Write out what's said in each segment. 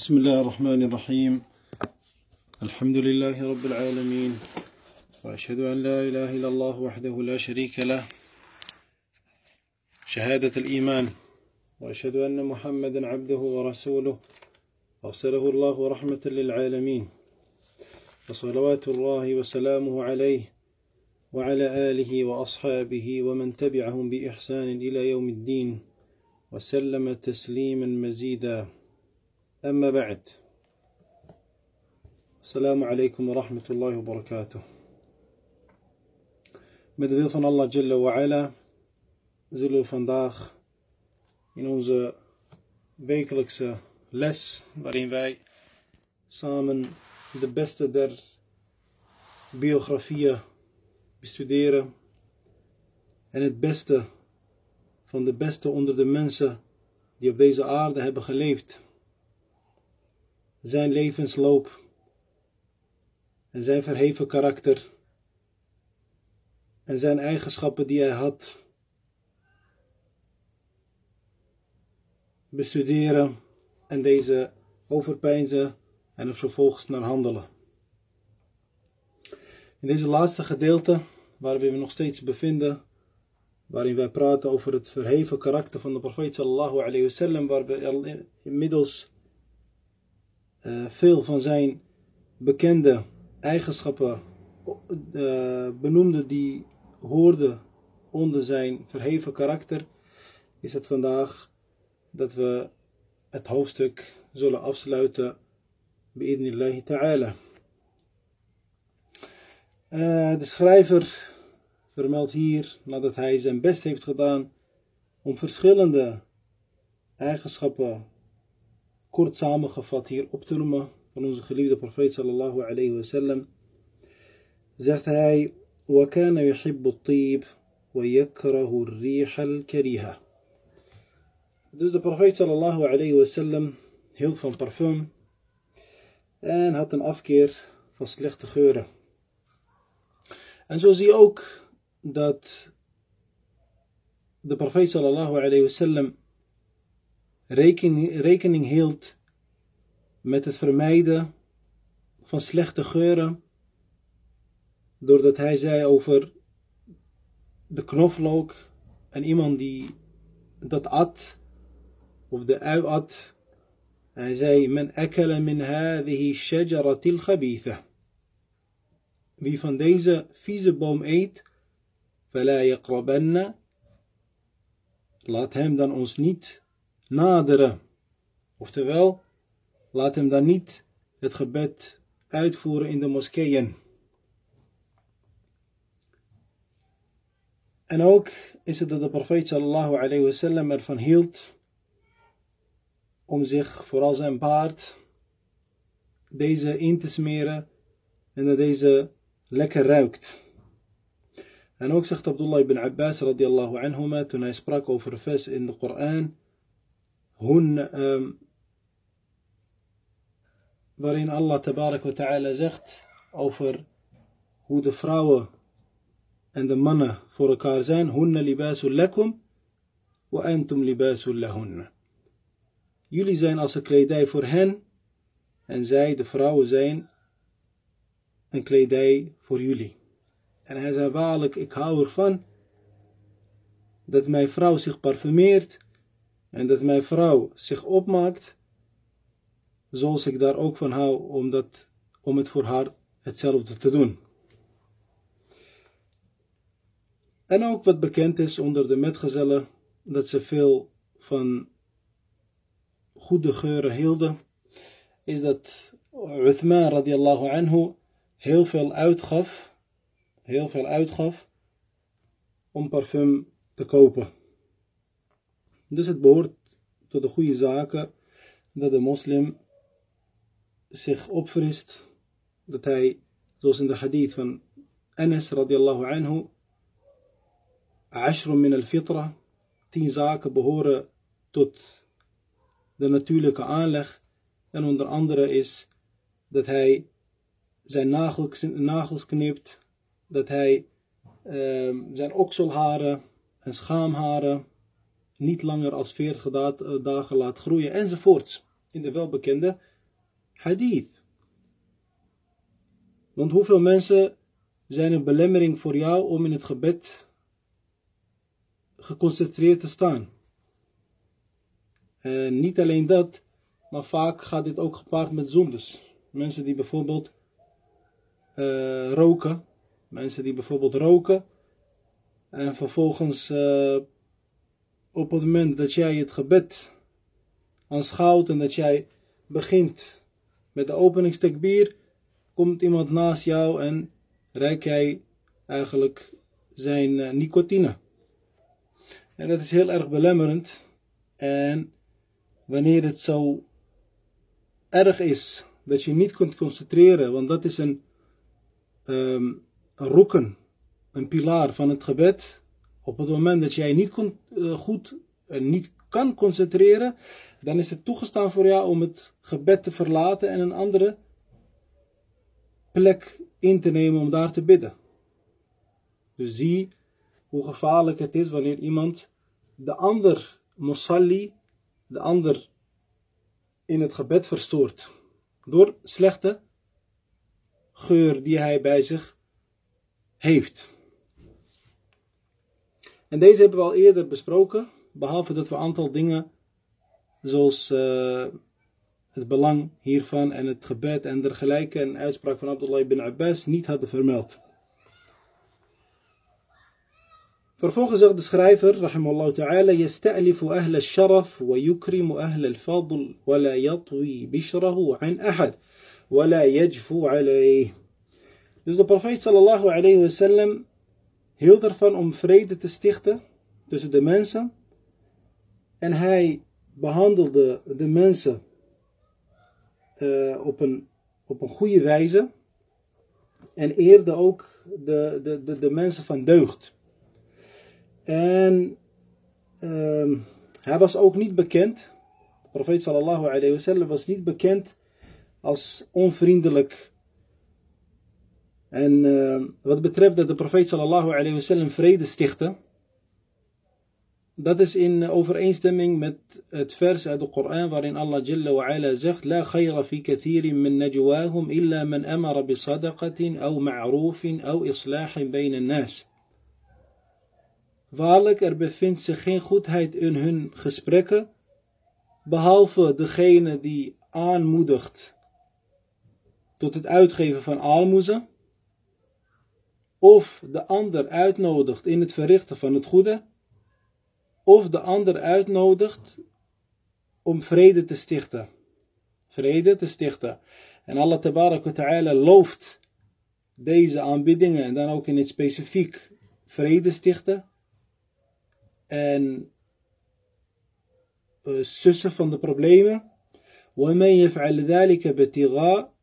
بسم الله الرحمن الرحيم الحمد لله رب العالمين وأشهد أن لا إله إلا الله وحده لا شريك له شهادة الإيمان وأشهد أن محمدا عبده ورسوله أرسله الله رحمة للعالمين وصلوات الله وسلامه عليه وعلى آله وأصحابه ومن تبعهم بإحسان إلى يوم الدين وسلم تسليما مزيدا أما بعد السلام عليكم ورحمة الله وبركاته Met de wil van Allah Jalla wa ala zullen we vandaag in onze wekelijkse les, waarin wij samen de beste der biografieën bestuderen en het beste van de beste onder de mensen die op deze aarde hebben geleefd, zijn levensloop en zijn verheven karakter en zijn eigenschappen die hij had bestuderen en deze overpeinzen en er vervolgens naar handelen. In deze laatste gedeelte, waar we nog steeds bevinden, waarin wij praten over het verheven karakter van de profeet sallallahu alayhi wasallam, waar we inmiddels uh, veel van zijn bekende eigenschappen uh, benoemden die hoorden onder zijn verheven karakter, is het vandaag dat we het hoofdstuk zullen afsluiten bi'idnillahi ta'ala. Uh, de schrijver vermeldt hier, nadat hij zijn best heeft gedaan om verschillende eigenschappen kort samengevat hier op te noemen van onze geliefde profeet sallallahu alayhi wa sallam, zegt hij, وكان يحب الطيب ويكره الريح الكريهة. Dus de profeet sallallahu alayhi wa sallam hield van parfum en had een afkeer van slechte geuren. En zo zie je ook dat de profeet sallallahu alayhi wa sallam rekening, hield met het vermijden van slechte geuren, doordat hij zei over de knoflook en iemand die dat at, of de ui at, hij zei, men akala min hadihi shajaratil khabitha. Wie van deze vieze boom eet, fala yaqrabanna, laat hem dan ons niet naderen. Oftewel, laat hem dan niet het gebed uitvoeren in de moskeeën. En ook is het dat de profeet sallallahu alayhi ervan hield om zich vooral zijn baard deze in te smeren en dat deze lekker ruikt. En ook zegt Abdullah ibn Abbas radiallahu anhuma toen hij sprak over een vers in de Koran hun, um, waarin Allah tabarak wa ta'ala zegt over hoe de vrouwen en de mannen voor elkaar zijn. Hunna libasul lakum wa antum libasul lahunna. Jullie zijn als een kledij voor hen en zij, de vrouwen, zijn een kledij voor jullie. En hij zei waarlijk, ik hou ervan dat mijn vrouw zich parfumeert en dat mijn vrouw zich opmaakt, zoals ik daar ook van hou om, dat, om het voor haar hetzelfde te doen. En ook wat bekend is onder de metgezellen, dat ze veel van goede geuren hielden, is dat Uthman radiallahu anhu heel veel uitgaf, heel veel uitgaf om parfum te kopen. Dus het behoort tot de goede zaken dat de moslim zich opfrist, dat hij, zoals in de hadith van Anas radiallahu anhu, ashrun min al-fitra, tien zaken behoren tot de natuurlijke aanleg. En onder andere is dat hij zijn nagels knipt, dat hij uh, zijn okselharen en schaamharen niet langer als 40 dagen laat groeien enzovoorts. in de welbekende hadith. Want hoeveel mensen zijn een belemmering voor jou om in het gebed geconcentreerd te staan? En niet alleen dat, maar vaak gaat dit ook gepaard met zondes. Mensen die bijvoorbeeld uh, roken, mensen die bijvoorbeeld roken en vervolgens uh, op het moment dat jij het gebed aanschouwt en dat jij begint met de openingstekbier, komt iemand naast jou en reik jij eigenlijk zijn uh, nicotine. En dat is heel erg belemmerend. En wanneer het zo erg is dat je niet kunt concentreren, want dat is een, um, een roeken, een pilaar van het gebed. Op het moment dat jij niet uh, goed en niet kan concentreren, dan is het toegestaan voor jou om het gebed te verlaten en een andere plek in te nemen om daar te bidden. Dus zie hoe gevaarlijk het is wanneer iemand de ander musalli, de ander in het gebed verstoort. Door slechte geur die hij bij zich heeft. En deze hebben we al eerder besproken, behalve dat we een aantal dingen zoals uh, het belang hiervan en het gebed en dergelijke en uitspraak van Abdullah ibn Abbas niet hadden vermeld. Vervolgens zegt de schrijver, rahimallahu ta'ala, يستألف أهل الشرف ويكرم أهل الفضل ولا يطوي بشره عن أحد ولا يجفو عليه. Dus de profeet sallallahu alayhi wa sallam hield ervan om vrede te stichten tussen de mensen. En hij behandelde de mensen uh, op, een, op een goede wijze. En eerde ook de, de, de, de mensen van deugd. En uh, hij was ook niet bekend, de profeet sallallahu alayhi wasallam was niet bekend als onvriendelijk. En uh, wat betreft dat de profeet sallallahu alayhi wasallam vrede stichtte, dat is in overeenstemming met het vers uit de Koran waarin Allah Jalla wa ala zegt: La khayra fi kathirin min najwahum illa man amara bi sadaqatin aw ma'rufin aw islahin bayna nas. Waarlijk, er bevindt zich geen goedheid in hun gesprekken, behalve degene die aanmoedigt tot het uitgeven van aalmoezen, of de ander uitnodigt in het verrichten van het goede, of de ander uitnodigt om vrede te stichten. Vrede te stichten. En Allah ta'ala looft deze aanbiedingen en dan ook in het specifiek vrede stichten en uh, sussen van de problemen. ومن يفعل ذلك ابتغاء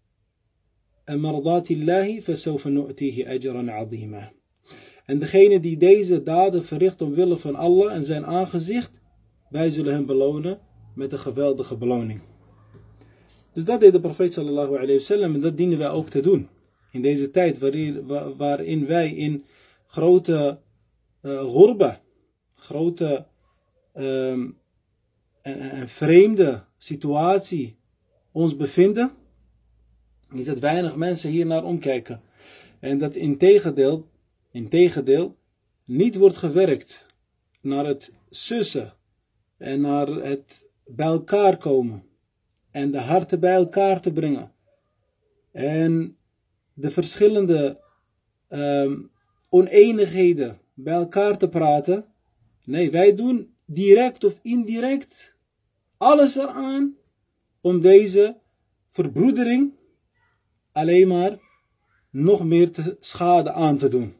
مرضات الله فسوف نؤتيه أجرا عظيما En degene die deze daden verricht omwille van Allah en zijn aangezicht, wij zullen hem belonen met een geweldige beloning. Dus dat deed de profeet sallallahu alayhi wasallam en dat dienen wij ook te doen. In deze tijd waarin, waarin wij in grote uh, ghurba, grote um, en, en vreemde situatie ons bevinden, is dat weinig mensen hier naar omkijken. En dat in tegendeel, in tegendeel niet wordt gewerkt naar het sussen en naar het bij elkaar komen en de harten bij elkaar te brengen en de verschillende um, oneenigheden bij elkaar te praten Nee, wij doen direct of indirect alles eraan om deze verbroedering alleen maar nog meer schade aan te doen.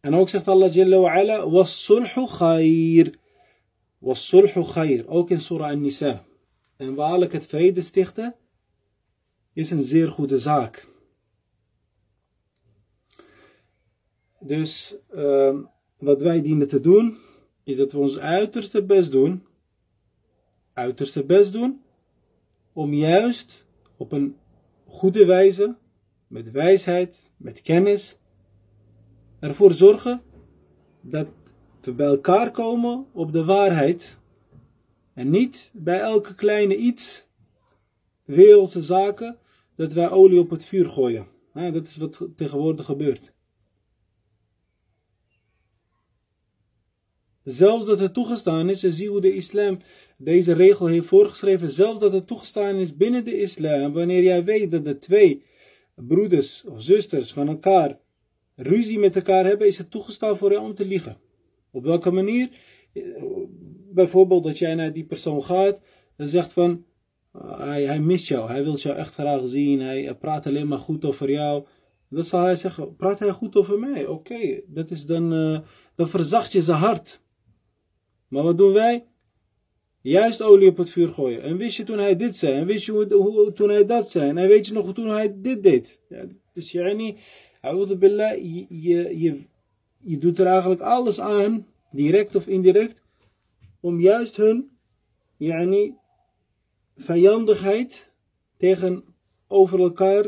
En ook zegt Allah Jalla wa was-sulhu khair. Was-sulhu khair, ook in Surah An-Nisa. En waarlijk het vrede stichten is een zeer goede zaak. Dus uh, wat wij dienen te doen, is dat we ons uiterste best doen, uiterste best doen, om juist op een goede wijze, met wijsheid, met kennis, ervoor zorgen dat we bij elkaar komen op de waarheid. En niet bij elke kleine iets, wereldse zaken, dat wij olie op het vuur gooien. dat is wat tegenwoordig gebeurt. Zelfs dat het toegestaan is, en zie hoe de islam deze regel heeft voorgeschreven, zelfs dat het toegestaan is binnen de islam, wanneer jij weet dat de twee broeders of zusters van elkaar ruzie met elkaar hebben, is het toegestaan voor jou om te liegen. Op welke manier? Bijvoorbeeld dat jij naar die persoon gaat en zegt van, hij, hij mist jou, hij wil jou echt graag zien, hij praat alleen maar goed over jou. Dan zal hij zeggen, praat hij goed over mij? Oké, dat is dan, uh, dan verzacht je zijn hart. Maar wat doen wij? Juist olie op het vuur gooien. En wist je toen hij dit zei? En wist je hoe, toen hij dat zei? En weet je nog toen hij dit deed? Ja, dus je, je, je, je doet er eigenlijk alles aan, direct of indirect, om juist hun yani, vijandigheid tegenover elkaar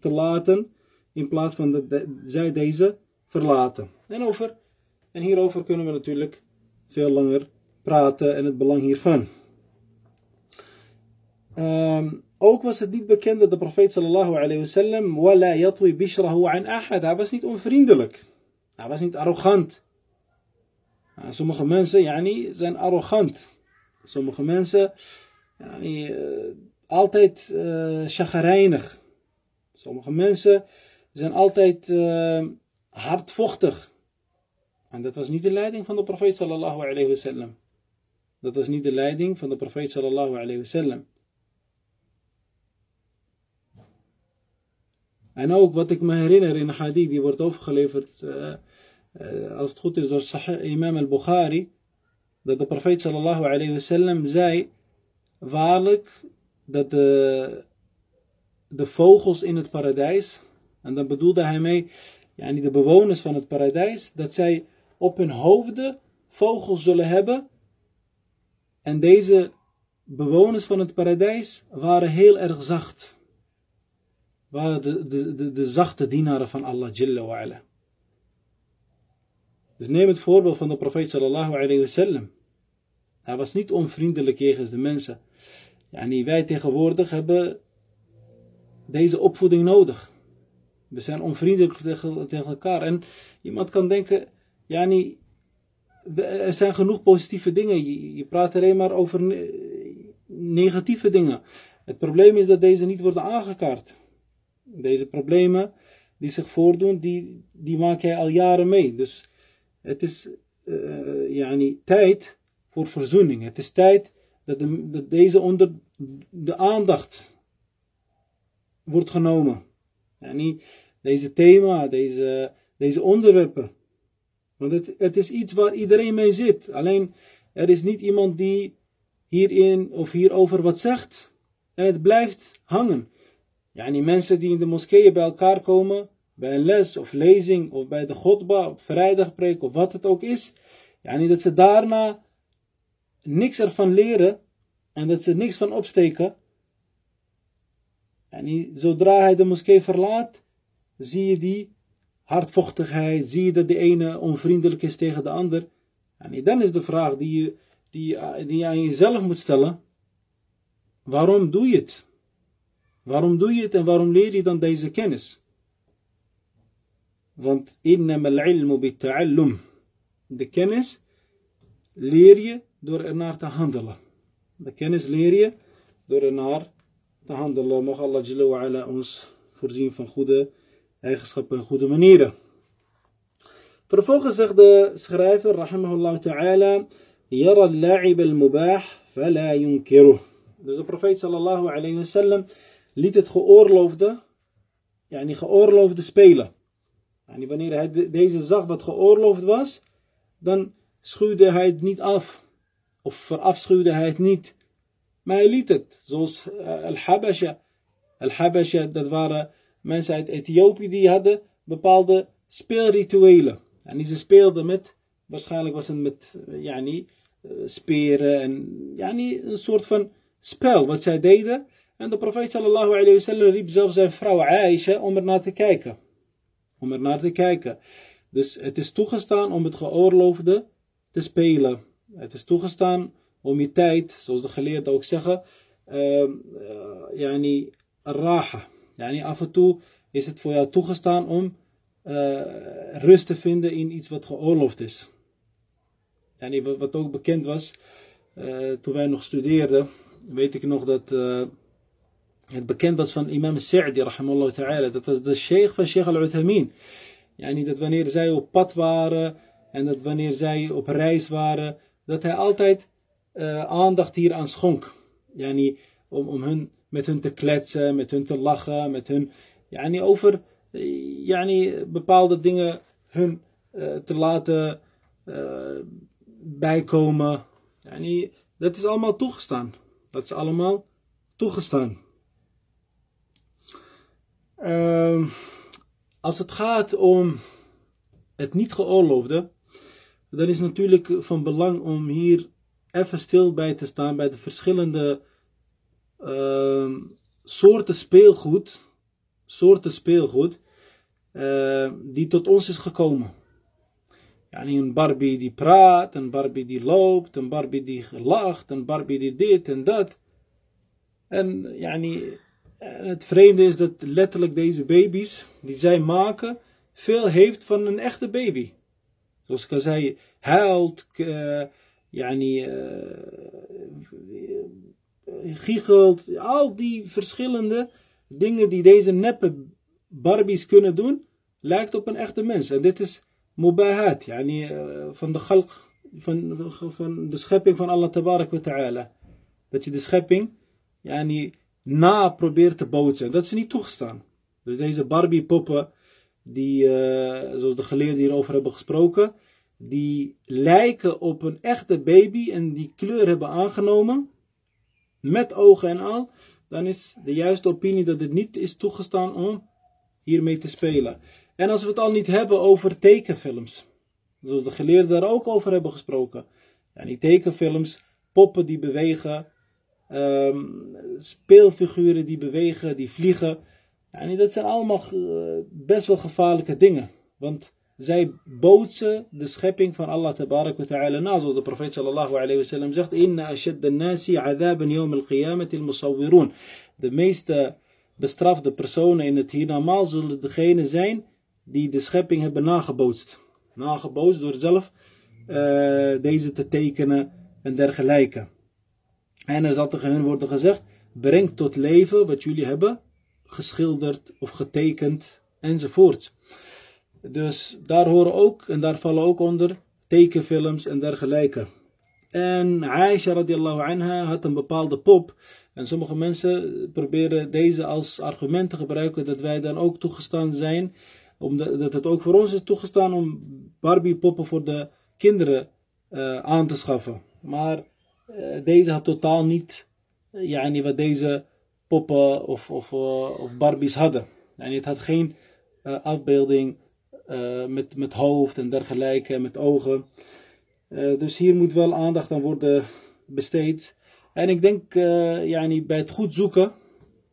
te laten, in plaats van dat zij deze verlaten. En, over, en hierover kunnen we natuurlijk veel langer praten en het belang hiervan. Um, ook was het niet bekend dat de profeet sallallahu alayhi wasallam wala yatwi bishrahu an ahad. Hij was niet onvriendelijk. Hij was niet arrogant. Sommige mensen yani, zijn arrogant. Sommige mensen yani, uh, altijd uh. Sommige mensen zijn altijd uh, hardvochtig. En dat was niet de leiding van de profeet sallallahu alayhi wasallam. Dat was niet de leiding van de profeet sallallahu alayhi wasallam. En ook wat ik me herinner in hadith, die wordt overgeleverd, uh, uh, als het goed is, door Imam al-Bukhari, dat de profeet sallallahu alayhi wasallam zei, waarlijk dat de, de vogels in het paradijs, en dan bedoelde hij mee, ja, de bewoners van het paradijs, dat zij op hun hoofden vogels zullen hebben. En deze bewoners van het paradijs waren heel erg zacht. Waren de, de, de, de zachte dienaren van Allah Jalla ala. Dus neem het voorbeeld van de profeet sallallahu alayhi wasallam. Hij was niet onvriendelijk jegens de mensen. Yani wij tegenwoordig hebben deze opvoeding nodig. We zijn onvriendelijk tegen, tegen elkaar. En iemand kan denken, yani, er zijn genoeg positieve dingen. Je, je praat alleen maar over negatieve dingen. Het probleem is dat deze niet worden aangekaart. Deze problemen die zich voordoen, die, die maak jij al jaren mee. Dus het is uh, tijd voor verzoening. Het is tijd dat, de, dat deze onder de aandacht wordt genomen. Deze thema, deze, deze onderwerpen. Want het, is iets waar iedereen mee zit. Alleen er is niet iemand die hierin of hierover wat zegt. En het blijft hangen. Ja, die mensen die in de moskeeën bij elkaar komen, bij een les of lezing of bij de godba, of vrijdagpreek of wat het ook is. Ja, niet dat ze daarna niks ervan leren en dat ze niks van opsteken. En zodra hij de moskee verlaat, zie je die hardvochtigheid, zie je dat de ene onvriendelijk is tegen de ander. En dan is de vraag die je, die, die aan jezelf moet stellen. Waarom doe je het? Waarom doe je het en waarom leer je dan deze kennis? Want innamal ilmu bitta'allum. De kennis leer je door ernaar te handelen. De kennis leer je door ernaar te handelen. Mag Allah Jalla ons voorzien van goede eigenschappen en goede manieren. Vervolgens zegt de schrijver, rahimahullah ta'ala, Yara al-la'ib al-mubah, fala yunkiruh. Dus de profeet sallallahu alayhi wa sallam liet het geoorloofde, ja, niet geoorloofde spelen. En wanneer hij deze zag wat geoorloofd was, dan schuwde hij het niet af. Of verafschuwde hij het niet. Maar hij liet het. Zoals uh, Al-Habasha. Al-Habasha, dat waren mensen uit Ethiopië die hadden bepaalde speelrituelen. En die ze speelden met, waarschijnlijk was het met yani, eh, speren en yani, een soort van spel wat zij deden. En de profeet sallallahu alayhi wa sallam riep zelfs zijn vrouw Aisha om er naar te kijken. Om er naar te kijken. Dus het is toegestaan om het geoorloofde te spelen. Het is toegestaan om je tijd, zoals de geleerden ook zeggen, uh, yani raha. Yani af en toe is het voor jou toegestaan om uh, rust te vinden in iets wat geoorloofd is. Yani wat ook bekend was, uh, toen wij nog studeerden, weet ik nog dat uh, het bekend was van imam Sa'di. Dat was de sheikh van Sheikh al-Uthamin. Yani dat wanneer zij op pad waren en dat wanneer zij op reis waren, dat hij altijd aandacht hier aan schonk. Yani om, om hun, met hun te kletsen, met hun te lachen, met hun yani over yani bepaalde dingen hun uh, te laten uh, bijkomen. Yani, dat is allemaal toegestaan. Dat is allemaal toegestaan. Uh, als het gaat om het niet geoorloofde, dan is natuurlijk van belang om hier even stil bij te staan bij de verschillende uh, soorten speelgoed, soorten speelgoed uh, die tot ons is gekomen. Yani een Barbie die praat, een Barbie die loopt, een Barbie die lacht, een Barbie die dit en dat. En het vreemde is dat letterlijk deze baby's die zij maken, veel heeft van een echte baby. Zoals ik al zei, huilt, yani, uh, giechelt, al die verschillende dingen die deze neppe Barbies kunnen doen, lijkt op een echte mens. En dit is mubahat, yani, uh, van de van, de schepping van Allah tabarak wa ta'ala. Dat je de schepping, yani, na probeert te bootsen. Dat is niet toegestaan. Dus deze Barbie poppen, die, uh, zoals de geleerden hierover hebben gesproken, die lijken op een echte baby en die kleur hebben aangenomen, met ogen en al, dan is de juiste opinie dat het niet is toegestaan om hiermee te spelen. En als we het al niet hebben over tekenfilms, zoals de geleerden daar ook over hebben gesproken. Ja, die tekenfilms, poppen die bewegen, um, speelfiguren die bewegen, die vliegen. Ja, dat zijn allemaal best wel gevaarlijke dingen. Want zij bootsen de schepping van Allah tabarak wa ta'ala na, zoals de profeet sallallahu alayhi wa sallam zegt, inna ashadda nasi adaban yawm al-qiyamati al-musawwirun. De meeste bestrafde personen in het hiernamaal zullen degene zijn die de schepping hebben nagebootst. Nagebootst door zelf uh, deze te tekenen en dergelijke. En er zal tegen hen worden gezegd, breng tot leven wat jullie hebben geschilderd of getekend enzovoort. Dus daar horen ook en daar vallen ook onder tekenfilms en dergelijke. En Aisha radiallahu anha had een bepaalde pop. En sommige mensen proberen deze als argument te gebruiken dat wij dan ook toegestaan zijn. Omdat dat het ook voor ons is toegestaan om Barbie poppen voor de kinderen uh, aan te schaffen. Maar uh, deze had totaal niet uh, yani wat deze poppen of, of, of Barbies hadden. En het had geen afbeelding met, met hoofd en dergelijke, met ogen. dus hier moet wel aandacht aan worden besteed. En ik denk yani bij het goed zoeken,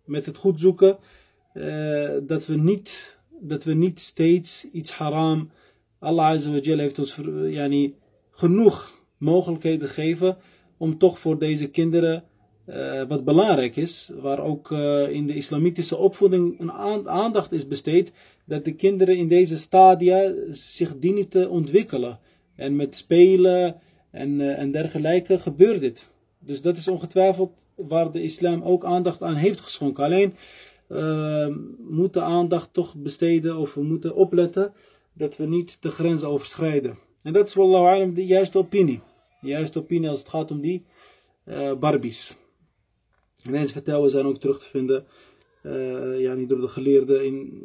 met het goed zoeken, dat, we niet, dat we niet steeds iets haram. Allah Azza wa Jal heeft ons yani, genoeg mogelijkheden gegeven om toch voor deze kinderen wat belangrijk is, waar ook in de islamitische opvoeding een aandacht is besteed, dat de kinderen in deze stadia zich dienen te ontwikkelen. En met spelen en, en dergelijke gebeurt dit. Dus dat is ongetwijfeld waar de islam ook aandacht aan heeft geschonken. Alleen uh, moet de aandacht toch besteden of we moeten opletten dat we niet de grens overschrijden. En dat is wallahu alam de juiste opinie. De juiste opinie als het gaat om die uh, Barbies. En deze vertellen zijn ook terug te vinden ja, niet door de geleerden in,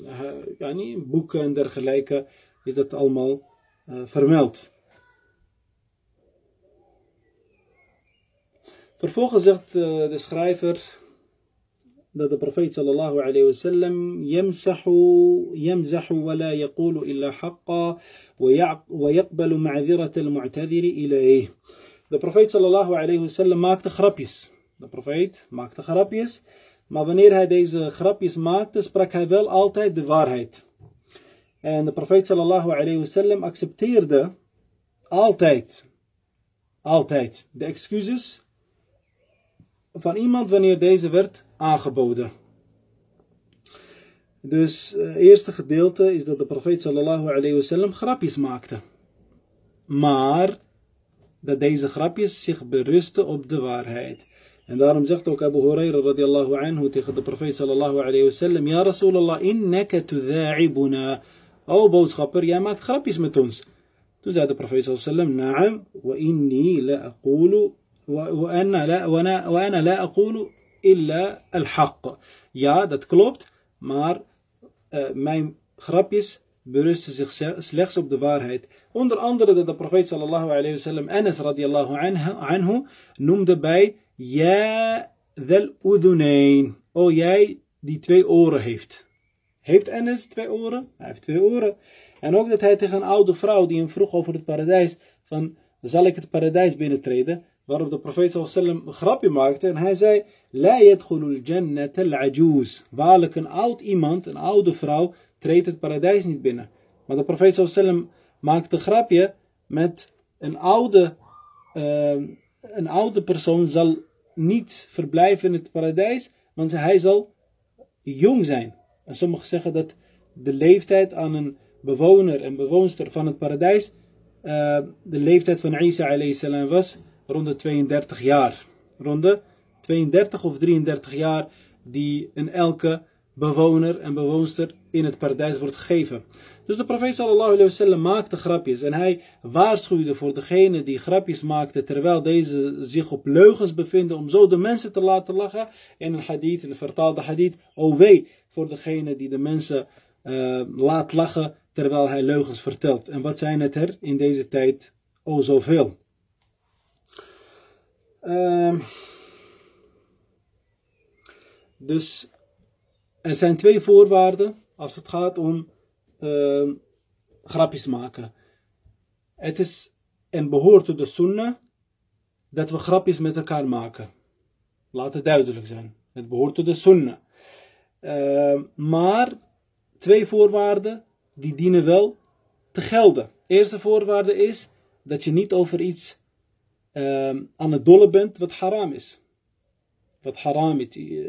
niet in boeken en dergelijke is dat allemaal vermeld. Vervolgens zegt de schrijver dat de profeet sallallahu alayhi wa sallam yamsahu yamzahu wa la yaqulu illa haqqa wa yaqbalu ma'dhirat al-mu'tadhir ilayh. De profeet sallallahu alayhi wa sallam maakte grapjes. De profeet maakte grapjes, maar wanneer hij deze grapjes maakte, sprak hij wel altijd de waarheid. En de profeet sallallahu alayhi wa sallam accepteerde altijd Altijd. De excuses van iemand wanneer deze werd aangeboden. Dus het uh, eerste gedeelte is dat de profeet sallallahu alayhi wasallam grapjes maakte. Maar dat deze grapjes zich berusten op de waarheid. En daarom zegt ook Abu Huraira radiallahu anhu tegen de profeet sallallahu alayhi wasallam: Ja Rasulallah, innaka tudha'ibuna. O boodschapper, jij maakt grapjes met ons. Toen zei de profeet sallallahu alayhi wasallam: Naam, wa inni la aqulu وأنا, وأنا لا أقول إلا الحق. Ja, dat klopt, maar uh, mijn grapjes berusten zich slechts op de waarheid. Onder andere dat de profeet sallallahu alayhi wasallam Anas radiallahu anhu noemde bij Ja dhal udhunayn. O jij die twee oren heeft. Heeft Anas twee oren? Hij heeft twee oren. En ook dat hij tegen een oude vrouw die hem vroeg over het paradijs van zal ik het paradijs binnentreden? Waarop de profeet sallam een grapje maakte en hij zei La yadkhulul jannat al-ajuz. Waarlijk een oud iemand, een oude vrouw, treedt het paradijs niet binnen. Maar de profeet sallam maakte een grapje met een oude, uh, een oude persoon zal niet verblijven in het paradijs, want hij zal jong zijn. En sommigen zeggen dat de leeftijd aan een bewoner en bewoonster van het paradijs uh, de leeftijd van Isa salam was rond de 32 jaar. Rond de 32 of 33 jaar die in elke bewoner en bewoonster in het paradijs wordt gegeven. Dus de profeet sallallahu alayhi wasallam maakte grapjes en hij waarschuwde voor degene die grapjes maakte terwijl deze zich op leugens bevinden om zo de mensen te laten lachen. In een hadith, de vertaalde hadith, o wee voor degene die de mensen uh, laat lachen terwijl hij leugens vertelt. En wat zijn het er in deze tijd? O zoveel. Uh, dus er zijn twee voorwaarden als het gaat om uh, grapjes maken. Het is en behoort tot de sunnah dat we grapjes met elkaar maken. Laat het duidelijk zijn. Het behoort tot de sunnah. Uh, maar twee voorwaarden die dienen wel te gelden. Eerste voorwaarde is dat je niet over iets uh, aan het dolle bent wat haram is. Wat haram is,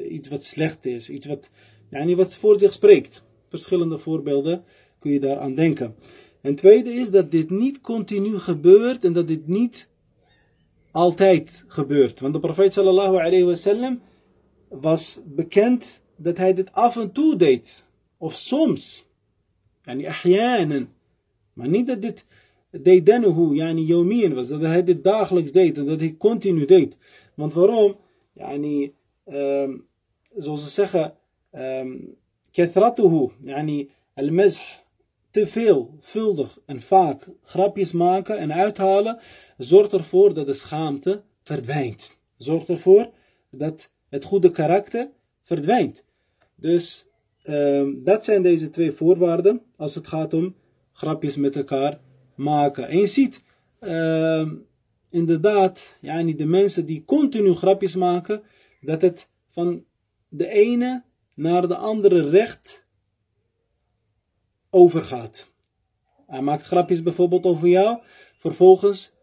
iets wat slecht is, iets wat, yani wat voor zich spreekt. Verschillende voorbeelden kun je daaraan denken. En tweede is dat dit niet continu gebeurt en dat dit niet altijd gebeurt. Want de profeet sallallahu alayhi wasallam was bekend dat hij dit af en toe deed. Of soms. Yani ahyanan. Maar niet dat dit daydanuhu, yani yawmiyan was. Dat hij dit dagelijks deed en dat hij continu deed. Want waarom? Yani, um, zoals ze zeggen, um, kathratuhu, yani al-mazh, te veel, vuldig en vaak grapjes maken en uithalen, zorgt ervoor dat de schaamte verdwijnt. Zorgt ervoor dat het goede karakter verdwijnt. Dus um, dat zijn deze twee voorwaarden als het gaat om grapjes met elkaar maken. En je ziet uh, inderdaad, niet de mensen die continu grapjes maken, dat het van de ene naar de andere recht overgaat. Hij maakt grapjes bijvoorbeeld over jou, vervolgens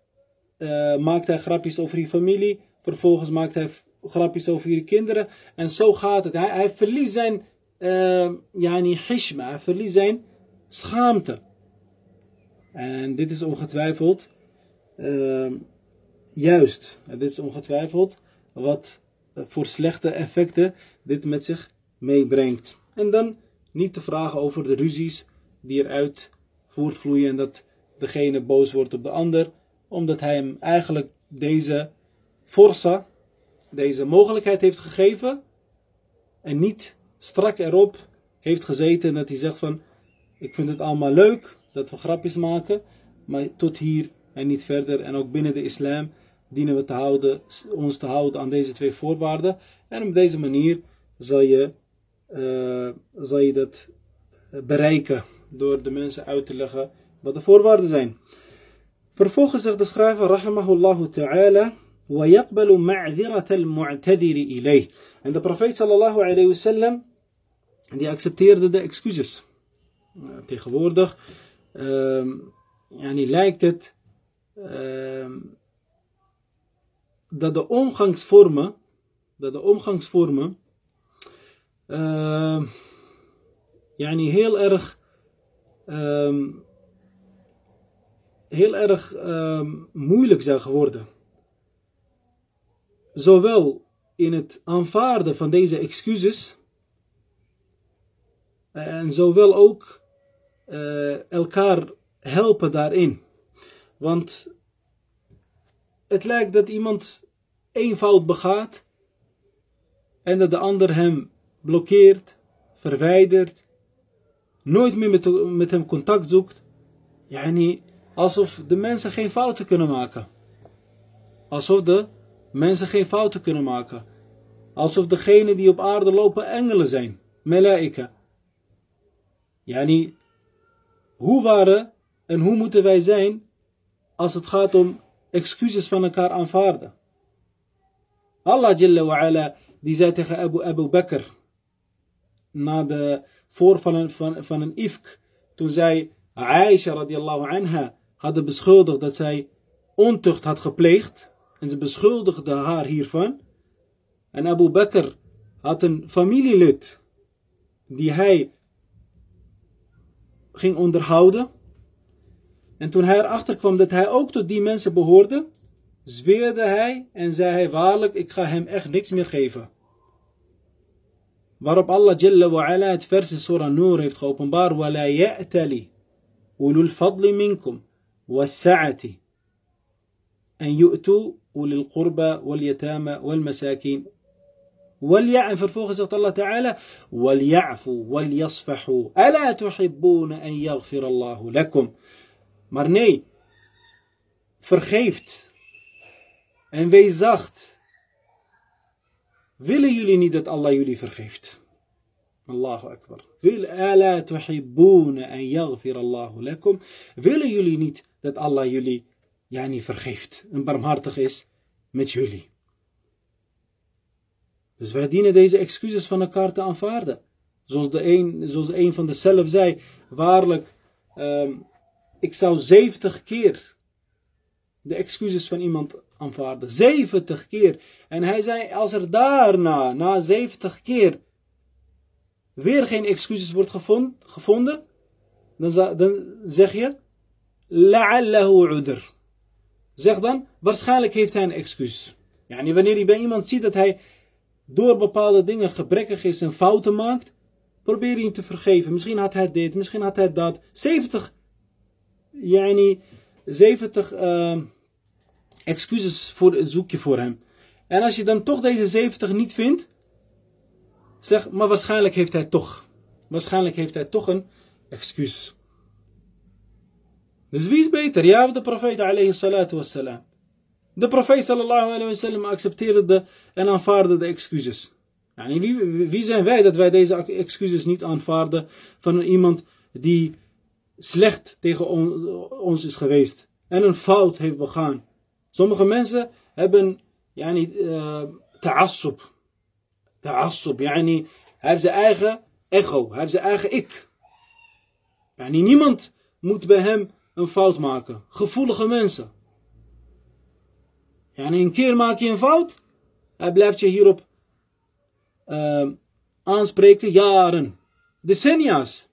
uh, maakt hij grapjes over je familie, vervolgens maakt hij grapjes over je kinderen. En zo gaat het. Hij, hij verliest zijn uh, yani hishma, hij verliest zijn schaamte. En dit is ongetwijfeld uh, juist. Dit is ongetwijfeld wat voor slechte effecten dit met zich meebrengt. En dan niet te vragen over de ruzies die eruit voortvloeien en dat degene boos wordt op de ander, omdat hij hem eigenlijk deze forsa, deze mogelijkheid heeft gegeven en niet strak erop heeft gezeten en dat hij zegt van ik vind het allemaal leuk, dat we grapjes maken, maar tot hier en niet verder. En ook binnen de islam dienen we te houden, ons te houden aan deze twee voorwaarden. En op deze manier zal je, uh, zal je dat bereiken door de mensen uit te leggen wat de voorwaarden zijn. Vervolgens zegt de schrijver, rahimahullah ta'ala, ويقبل معذرة المعتذر إليه. En de profeet sallallahu alayhi wasallam, die accepteerde de excuses. Tegenwoordig um, yani lijkt het um, dat de omgangsvormen, dat de omgangsvormen, uh, yani heel erg, um, heel erg um, moeilijk zijn geworden. Zowel in het aanvaarden van deze excuses, en zowel ook uh, elkaar helpen daarin. Want het lijkt dat iemand één fout begaat en dat de ander hem blokkeert, verwijdert, nooit meer met, met hem contact zoekt. Yani, alsof de mensen geen fouten kunnen maken. Alsof de mensen geen fouten kunnen maken. Alsof degenen die op aarde lopen engelen zijn, melaika. Yani, hoe waren en hoe moeten wij zijn als het gaat om excuses van elkaar aanvaarden? Allah Jalla wa ala, die zei tegen Abu, Abu Bakr, na de voorvallen van, van een ifk, toen zij Aisha radiallahu anha hadden beschuldigd dat zij ontucht had gepleegd, en ze beschuldigde haar hiervan, en Abu Bakr had een familielid die hij ging onderhouden. En toen hij erachter kwam dat hij ook tot die mensen behoorde, zweerde hij en zei hij waarlijk, ik ga hem echt niks meer geven. ورب الله جل وعلا تفرس سورة نور هيفت بار ولا يأتلي أولو الفضل منكم والسعة أن يؤتوا أولي القربى واليتامى والمساكين وليعفر فوق الله تعالى وليعفوا وليصفحوا. ألا تحبون أن يغفر الله لكم؟ مرني فرخيفت أن en Willen jullie niet dat Allah jullie vergeeft? Allahu Akbar. Ala tuhibbuna an yaghfir Allahu lakum. Willen jullie niet dat Allah jullie yani vergeeft en barmhartig is met jullie? Dus wij dienen deze excuses van elkaar te aanvaarden. Zoals de een, zoals een van de zelf zei, waarlijk, um, ik zou 70 keer de excuses van iemand aanvaarden. 70 keer. En hij zei, als er daarna, na 70 keer, weer geen excuses wordt gevonden, dan, dan zeg je, la'allahu udr. Zeg dan, waarschijnlijk heeft hij een excuus. Yani wanneer je bij iemand ziet dat hij door bepaalde dingen gebrekkig is en fouten maakt, probeer je hem te vergeven. Misschien had hij dit, misschien had hij dat. 70, yani 70 uh, excuses voor, zoek je voor hem. En als je dan toch deze 70 niet vindt, zeg, maar waarschijnlijk heeft hij toch. Waarschijnlijk heeft hij toch een excuus. Dus wie is beter? Ja, de profeet alayhi salatu wassalam. De profeet sallallahu alayhi wasallam accepteerde de, en aanvaarde de excuses. Wie zijn wij dat wij deze excuses niet aanvaarden van iemand die slecht tegen ons is geweest en een fout heeft begaan. Sommige mensen hebben yani, uh, ta'assub. Ta'assub, yani, hij heeft zijn eigen ego, hij heeft zijn eigen ik. Yani, niemand moet bij hem een fout maken. Gevoelige mensen. Yani, een keer maak je een fout, hij blijft je hierop uh, aanspreken jaren, decennia's.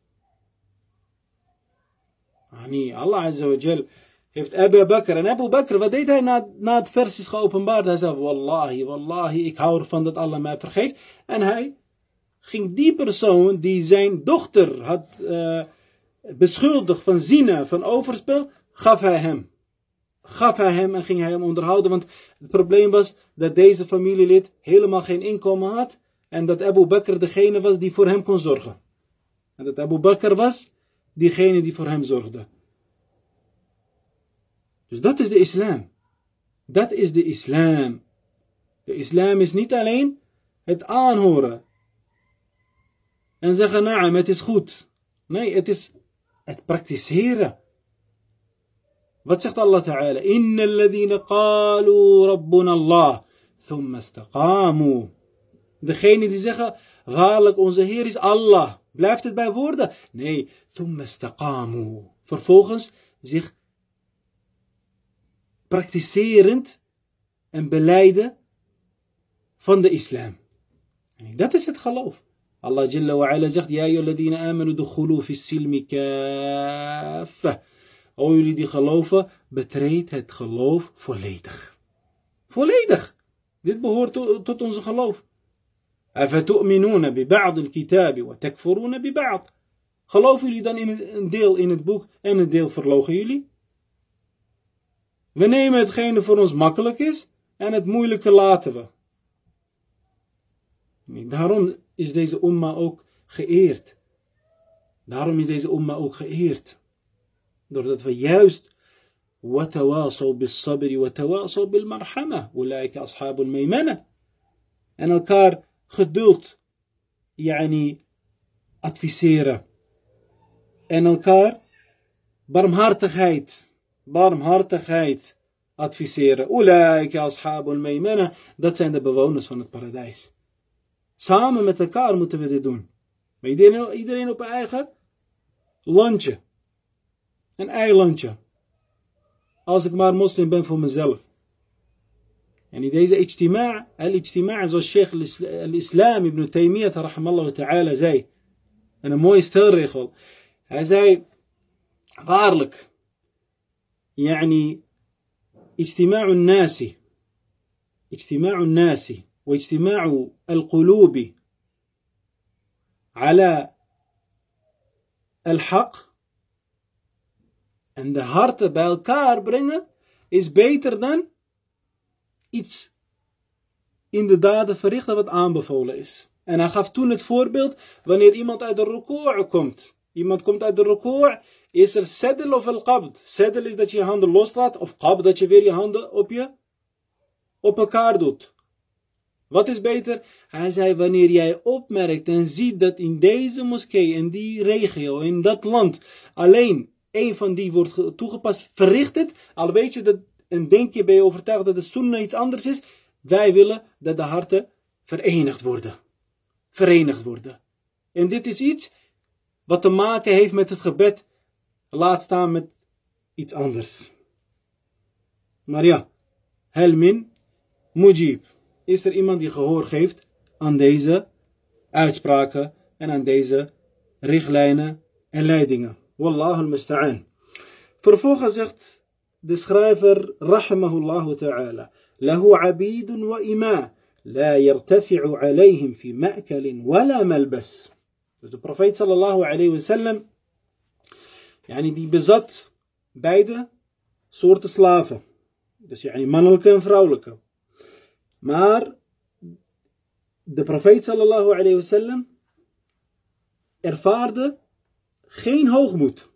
Yani, Allah Azza wa Jal heeft Abu Bakr. En Abu Bakr, wat deed hij na, na het vers is geopenbaard? Hij zei, wallahi, wallahi, ik hou ervan dat Allah mij vergeeft. En hij ging die persoon die zijn dochter had uh, beschuldigd van zina, van overspel, gaf hij hem. Gaf hij hem en ging hij hem onderhouden. Want het probleem was dat deze familielid helemaal geen inkomen had. En dat Abu Bakr degene was die voor hem kon zorgen. En dat Abu Bakr was diegene die voor hem zorgde. Dus dat is de islam. Dat is de islam. De islam is niet alleen het aanhoren. En zeggen, naam, het is goed. Nee, het is het praktiseren. Wat zegt Allah Ta'ala? Inna alladhina qalu rabbuna Allah. Thumma istaqamu. Degene die zeggen, waarlijk onze Heer is Allah. Blijft het bij woorden? Nee, thumma istaqamu. Vervolgens zich praktiserend en beleiden van de islam. Dat is het geloof. Allah Jalla wa ala zegt, Ja ayyuhalladhina amanu dukhulu fi silmi kaffa. O jullie die geloven, betreed het geloof volledig. Volledig. Dit behoort tot onze geloof. أفتؤمنون ببعض الكتاب وتكفرون ببعض Geloven jullie dan in een deel in het boek en een deel verlogen jullie? We nemen hetgene voor ons makkelijk is en het moeilijke laten we. Daarom is deze umma ook geëerd. Daarom is deze umma ook geëerd. Doordat we juist وتواصوا بالصبر وتواصوا بالمرحمة أولئك أصحاب الميمنة en elkaar geduld yani adviseren en elkaar barmhartigheid barmhartigheid adviseren. Ulaika ashabul meimena, dat zijn de bewoners van het paradijs. Samen met elkaar moeten we dit doen. Maar iedereen, iedereen op een eigen landje. Een eilandje. Als ik maar moslim ben voor mezelf. En in deze ijtima' al-ijtima' zoals Sheikh al-Islam ibn Taymiyyah rahmallahu ta'ala zei. En een mooie stelregel. Hij zei, waarlijk, يعني اجتماع الناس اجتماع الناس واجتماع القلوب على الحق en de harten bij elkaar brengen is beter dan iets in de daden verrichten wat aanbevolen is. En hij gaf toen het voorbeeld, wanneer iemand uit de rekoor komt. Iemand komt uit de rekoor, is er sedel of al qabd. Sedel is dat je je handen loslaat, of qabd dat je weer je handen op je, op elkaar doet. Wat is beter? Hij zei, wanneer jij opmerkt en ziet dat in deze moskee, in die regio, in dat land, alleen een van die wordt toegepast, verricht het, al weet je dat en denk je, ben je overtuigd dat de sunnah iets anders is? Wij willen dat de harten verenigd worden. Verenigd worden. En dit is iets wat te maken heeft met het gebed laat staan met iets anders. Maar ja, Helmin Mujib. Is er iemand die gehoor geeft aan deze uitspraken en aan deze richtlijnen en leidingen? Wallahu al-musta'an. Vervolgens zegt de schrijver, rahimahullahu ta'ala, lahu abidun wa ima, la yartafi'u alayhim fi ma'kalin wala malbas. Dus de profeet sallallahu alayhi wa sallam yani die bezat beide soorten slaven. Dus yani mannelijke en vrouwelijke. Maar de profeet sallallahu alayhi wa sallam ervaarde geen hoogmoed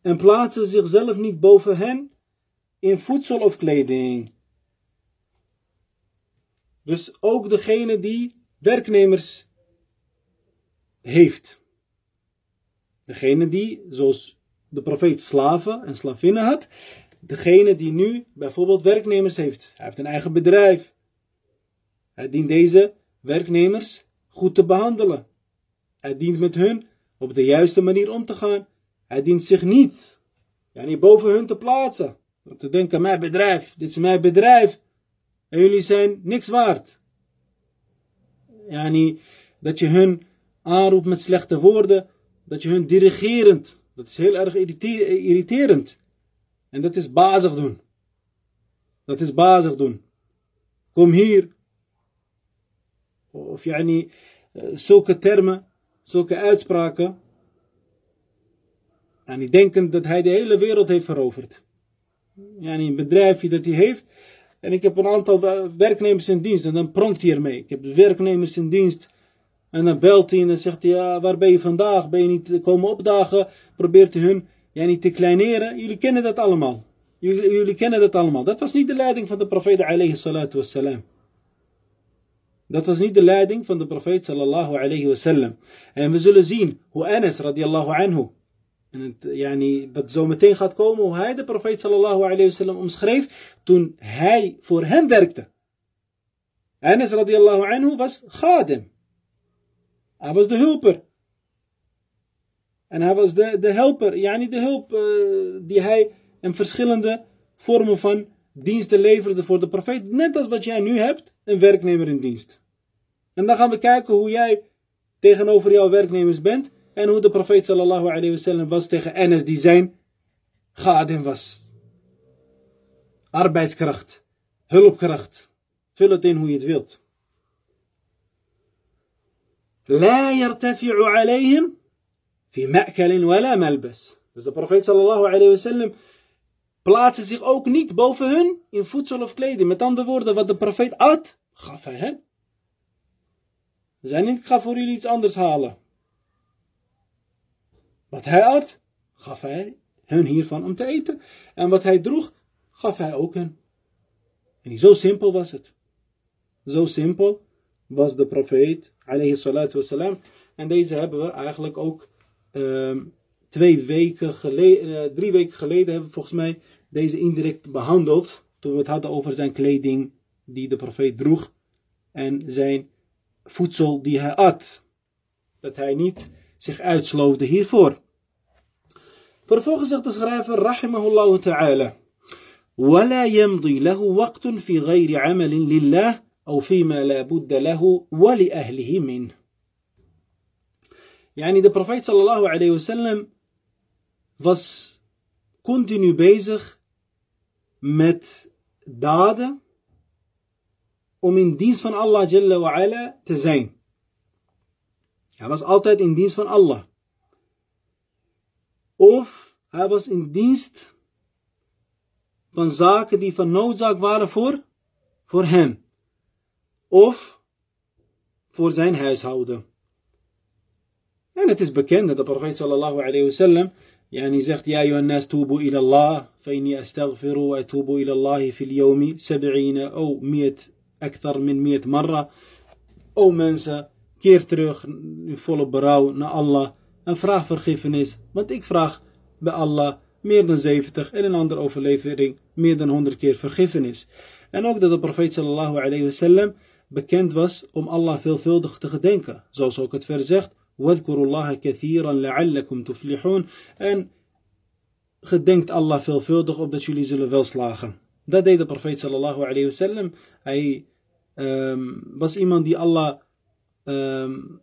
en plaatsen zichzelf niet boven hen in voedsel of kleding. Dus ook degene die werknemers heeft. Degene die, zoals de profeet slaven en slavinnen had, degene die nu bijvoorbeeld werknemers heeft. Hij heeft een eigen bedrijf. Hij dient deze werknemers goed te behandelen. Hij dient met hun op de juiste manier om te gaan. Hij dient zich niet, ja, niet boven hun te plaatsen. Om te denken, mijn bedrijf, dit is mijn bedrijf. En jullie zijn niks waard. Ja, niet dat je hun aanroept met slechte woorden. Dat je hun dirigerend. Dat is heel erg irriterend. En dat is bazig doen. Dat is bazig doen. Kom hier. Of ja, niet eh, zulke termen, zulke uitspraken. En die denken dat hij de hele wereld heeft veroverd. Ja, een bedrijfje dat hij heeft. En ik heb een aantal werknemers in dienst. En dan pronkt hij ermee. Ik heb werknemers in dienst. En dan belt hij en dan zegt hij, ja, waar ben je vandaag? Ben je niet komen opdagen? Probeert hij hun ja, niet te kleineren. Jullie kennen dat allemaal. Jullie, jullie kennen dat allemaal. Dat was niet de leiding van de profeet alayhi. Dat was niet de leiding van de profeet sallallahu alayhi wasallam. En we zullen zien hoe Anas radiallahu anhu en het, yani, wat zo meteen gaat komen, hoe hij de profeet sallallahu alayhi wasallam omschreef toen hij voor hem werkte. Anas radiallahu anhu was khadim. Hij was de hulper. En hij was de, de helper, yani de hulp uh, die hij in verschillende vormen van diensten leverde voor de profeet, net als wat jij nu hebt, een werknemer in dienst. En dan gaan we kijken hoe jij tegenover jouw werknemers bent en hoe de profeet sallallahu alayhi wasallam was tegen Enes die zijn gaden was. Arbeidskracht, hulpkracht. Vul het in hoe je het wilt. لا يرتفع عليهم في مأكل ولا ملبس. Dus de profeet sallallahu alayhi wasallam plaatste zich ook niet boven hun in voedsel of kleding. Met andere woorden, wat de profeet at, gaf hij hen. Ze zei niet, ik ga voor jullie iets anders halen. Wat hij at, gaf hij hun hiervan om te eten. En wat hij droeg, gaf hij ook hun. En zo simpel was het. Zo simpel was de profeet, alayhi salatu wasalam. En deze hebben we eigenlijk ook uh, twee weken geleden, uh, drie weken geleden hebben we volgens mij deze indirect behandeld. Toen we het hadden over zijn kleding die de profeet droeg. En zijn voedsel die hij at. Dat hij niet zich uitsloofde hiervoor. Vervolgens zegt de schrijver, rahimahullah ta'ala. ولا يمضي له وقت في غير عمل لله أو فيما لا بد له ولأهله منه. يعني de profeet sallallahu alayhi wasallam was continu bezig met daden om in dienst van Allah Jalla wa ala te zijn. Hij was altijd in dienst van Allah. Of hij was in dienst van zaken die van noodzaak waren voor, voor hem. of voor zijn huishouden. En het is bekend dat de profeet sallallahu alayhi wasallam yani zegt, Ja, Johannes, tubu ila Allah, faini astaghfiru wa tubu ila Allah fil yawmi, sab'ina, oh, miet, ekter min miet marra. O mensen, keer terug, volle berouw naar Allah en vraag vergiffenis, want ik vraag bij Allah meer dan 70 en in een andere overlevering meer dan 100 keer vergiffenis. En ook dat de profeet sallallahu alayhi wasallam bekend was om Allah veelvuldig te gedenken, zoals ook het vers zegt, وَاذْكُرُوا اللَّهَ كَثِيرًا لَعَلَّكُمْ تُفْلِحُونَ En gedenkt Allah veelvuldig op dat jullie zullen welslagen. Dat deed de profeet sallallahu alayhi wasallam. Hij um, was iemand die Allah um,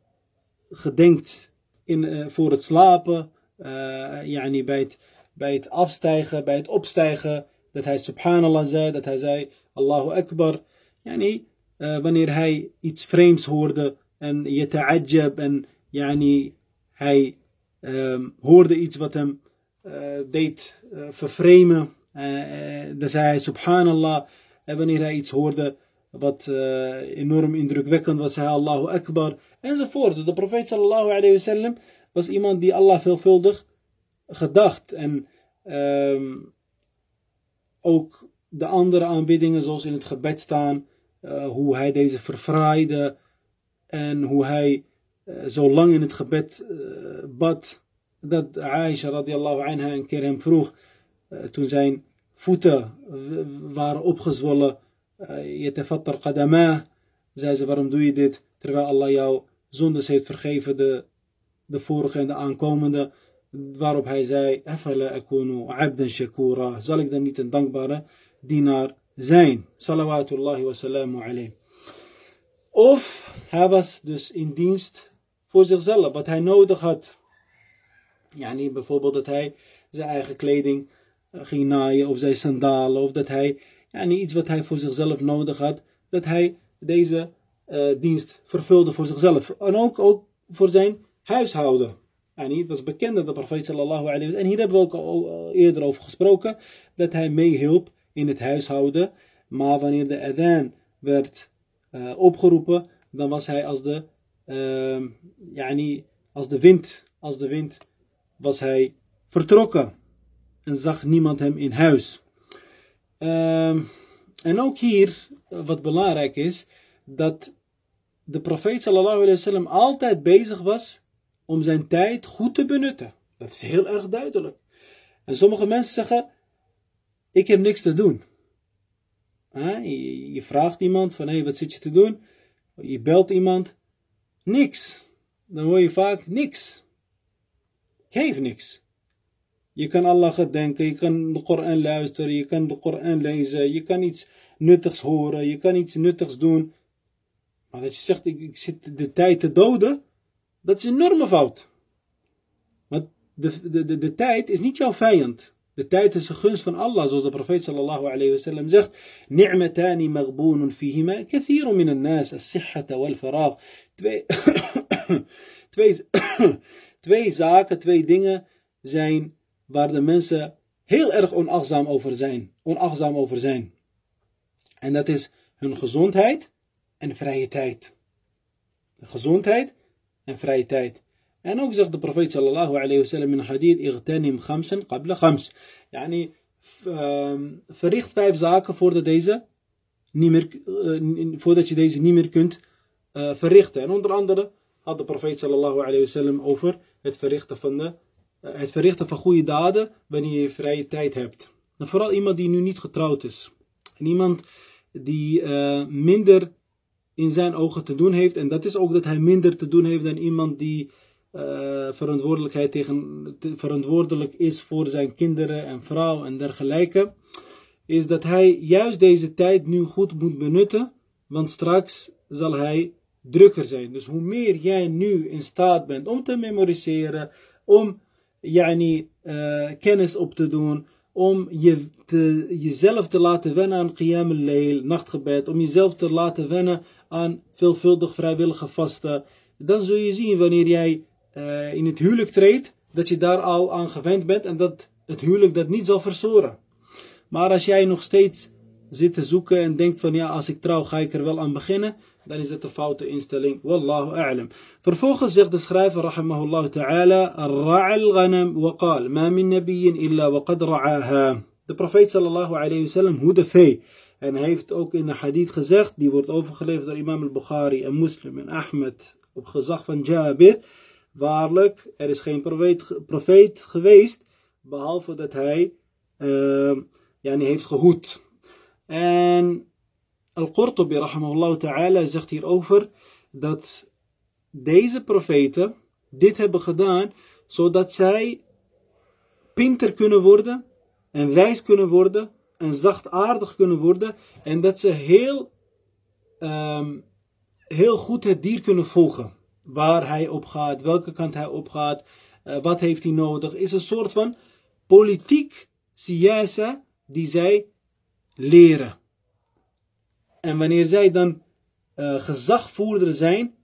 gedenkt in, uh, voor het slapen, uh, yani bij, het, bij het afstijgen, bij het opstijgen, dat hij subhanallah zei, dat hij zei Allahu Akbar. Yani, uh, wanneer hij iets vreemds hoorde en je ta'ajjab en yani, hij um, hoorde iets wat hem deed vervremen. dan zei hij subhanallah. En wanneer hij iets hoorde wat uh, enorm indrukwekkend was, hij Allahu Akbar, enzovoort. Dus de profeet sallallahu alayhi wa sallam was iemand die Allah veelvuldig gedacht. En um, ook de andere aanbiddingen, zoals in het gebed staan, eh, hoe hij deze verfraaide en hoe hij eh, zo lang in het gebed eh, bad. Dat Aisha radiallahu anha een keer hem vroeg, toen zijn voeten waren opgezwollen, je yatafattar qadama, zei ze waarom doe je dit, terwijl Allah jouw zondes heeft vergeven, de, de vorige en de aankomende waarop hij zei, afala akunu abdan shakura, zal ik dan niet een dankbare dienaar zijn salawatullahi wa alayhi of hij was dus in dienst voor zichzelf wat hij nodig had ja niet bijvoorbeeld dat hij zijn eigen kleding ging naaien of zijn sandalen of dat hij en iets wat hij voor zichzelf nodig had, dat hij deze uh, dienst vervulde voor zichzelf. En ook, ook voor zijn huishouden. En het was bekend dat de profeet sallallahu alayhi wa En hier hebben we ook al eerder over gesproken. Dat hij meehielp in het huishouden. Maar wanneer de adhan werd uh, opgeroepen. Dan was hij als de, uh, yani, als de wind. Als de wind was hij vertrokken. En zag niemand hem in huis. Uh, en ook hier, wat belangrijk is, dat de profeet sallallahu alayhi wasallam altijd bezig was om zijn tijd goed te benutten. Dat is heel erg duidelijk. En sommige mensen zeggen, ik heb niks te doen. Je, vraagt iemand van, hé, hey, wat zit je te doen? Je belt iemand, niks. Dan hoor je vaak, niks. Ik geef niks. Je kan Allah gedenken, je kan de Koran luisteren, je kan de Koran lezen, je kan iets nuttigs horen, je kan iets nuttigs doen. Maar dat je zegt, ik, ik zit de tijd te doden, dat is een enorme fout. Want de, de, de, de tijd is niet jouw vijand. De tijd is een gunst van Allah, zoals de profeet sallallahu alayhi wa sallam zegt. Ni'matani maghboonun fihima kathirun min an-nas, as-sihhata wal faragh. Twee, twee, twee zaken, twee dingen zijn waar de mensen heel erg onachtzaam over zijn. Onachtzaam over zijn. En dat is hun gezondheid en vrije tijd. Gezondheid en vrije tijd. En ook zegt de profeet sallallahu alayhi wa sallam in hadith, Igtanim khamsan qabla khams. Yani, verricht vijf zaken voordat, deze niet meer, uh, voordat je deze niet meer kunt uh, verrichten. En onder andere had de profeet sallallahu alayhi wa sallam over het verrichten van, de, uh, het verrichten van goede daden wanneer je vrije tijd hebt. En vooral iemand die nu niet getrouwd is. En iemand die minder in zijn ogen te doen heeft. En dat is ook dat hij minder te doen heeft dan iemand die uh, verantwoordelijkheid tegen, verantwoordelijk is voor zijn kinderen en vrouw en dergelijke. Is dat hij juist deze tijd nu goed moet benutten. Want straks zal hij drukker zijn. Dus hoe meer jij nu in staat bent om te memoriseren, om yani, uh, kennis op te doen, om je jezelf te laten wennen aan qiyam al-layl, nachtgebed, om jezelf te laten wennen aan veelvuldig vrijwillige vasten, dan zul je zien wanneer jij uh, in het huwelijk treedt, dat je daar al aan gewend bent en dat het huwelijk dat niet zal verstoren. Maar als jij nog steeds zit te zoeken en denkt van ja, als ik trouw ga ik er wel aan beginnen, dan is dat een foute instelling. Wallahu a'lam. Vervolgens zegt de schrijver rahimahullah ta'ala, Ra'al ghanam wa qal, ma min nabiyyin illa wa qad ra'aha. De profeet sallallahu alayhi wa sallam hoede vee. En hij heeft ook in de hadith gezegd, die wordt overgeleverd door imam al-Bukhari en Muslim en Ahmed op gezag van Jabir. Waarlijk, er is geen profeet, profeet geweest, behalve dat hij uh, yani heeft gehoed. En Al-Qurtubi rahimahullah ta'ala zegt hierover dat deze profeten dit hebben gedaan zodat zij pinter kunnen worden en wijs kunnen worden en zachtaardig kunnen worden en dat ze heel, um, heel goed het dier kunnen volgen. Waar hij op gaat, welke kant hij op gaat, uh, wat heeft hij nodig. Is een soort van politiek siyasa die zij leren. En wanneer zij dan uh, gezagvoerder zijn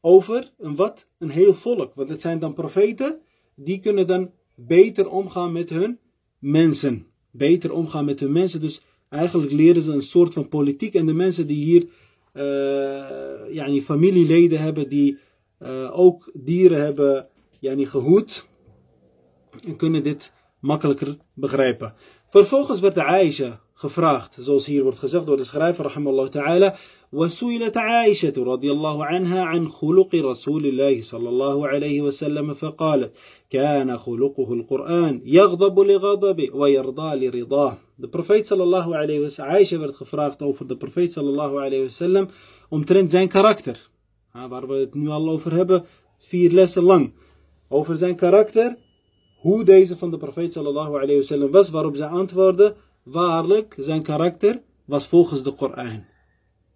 over een wat? Een heel volk. Want het zijn dan profeten, die kunnen dan beter omgaan met hun mensen. Beter omgaan met hun mensen. Dus eigenlijk leren ze een soort van politiek. En de mensen die hier uh, yani familieleden hebben, die uh, ook dieren hebben yani gehoed, en kunnen dit makkelijker begrijpen. Vervolgens werd de Aisha gevraagd, zoals hier wordt gezegd door de schrijver, rahimallahu ta'ala, وسئلت عائشة رضي الله عنها عن خلق رسول الله صلى الله عليه وسلم فقالت كان خلقه القرآن يغضب لغضبه ويرضى لرضاه De profeet sallallahu alayhi wa sallam, Aisha werd gevraagd over de profeet sallallahu alayhi wa sallam omtrent zijn karakter. Waar we het nu al over hebben, vier lessen lang. Over zijn karakter, hoe deze van de profeet sallallahu alayhi wa sallam was, waarop zij antwoordde, waarlijk, zijn karakter was volgens de Koran.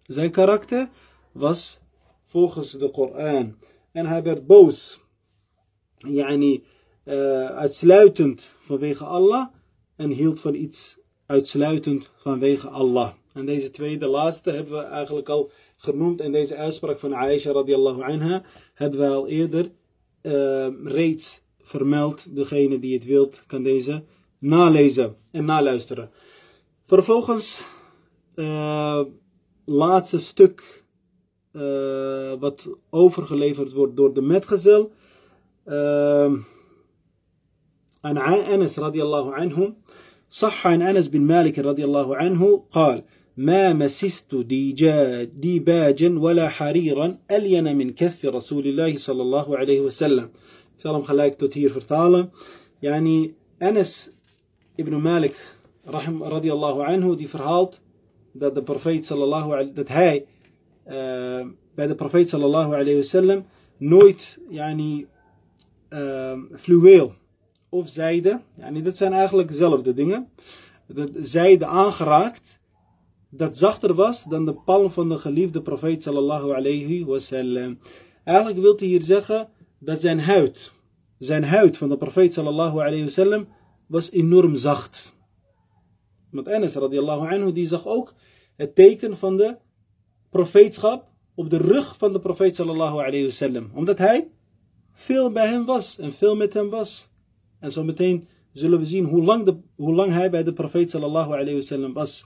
Zijn karakter was volgens de Koran. En hij werd boos. Yani, uh, uitsluitend vanwege Allah. En hield van iets uitsluitend vanwege Allah. En deze tweede laatste hebben we eigenlijk al genoemd. En deze uitspraak van Aisha radiallahu anha hebben we al eerder uh, reeds vermeld. Degene die het wilt kan deze nalezen en naluisteren. Vervolgens uh, laatste stuk uh, wat overgeleverd wordt door de metgezel. Uh, عن أنس رضي الله عنه صح عن أنس بن مالك رضي الله عنه قال ما مسست ديباجا ولا حريرا ألين من كف رسول الله صلى الله عليه وسلم. سلام خلاك تطير فرطالة يعني أنس ابن مالك رحم رضي الله عنه دي فرهالت ده ده برفيت صلى الله عليه ده هاي آه، بعد برفيت صلى الله عليه وسلم نويت يعني آه، فلويل of zijde, yani dat zijn eigenlijk dezelfde dingen, zijde aangeraakt, Dat zachter was dan de palm van de geliefde profeet sallallahu alayhi wasallam. Eigenlijk wil hij hier zeggen dat zijn huid, zijn huid van de profeet sallallahu alayhi wasallam was enorm zacht. Want Anas radiallahu anhu die zag ook het teken van de profeetschap op de rug van de profeet sallallahu alayhi wasallam. Omdat hij veel bij hem was en veel met hem was. En zo meteen zullen we zien hoe lang, de, hoe lang hij bij de profeet sallallahu alayhi wasallam was.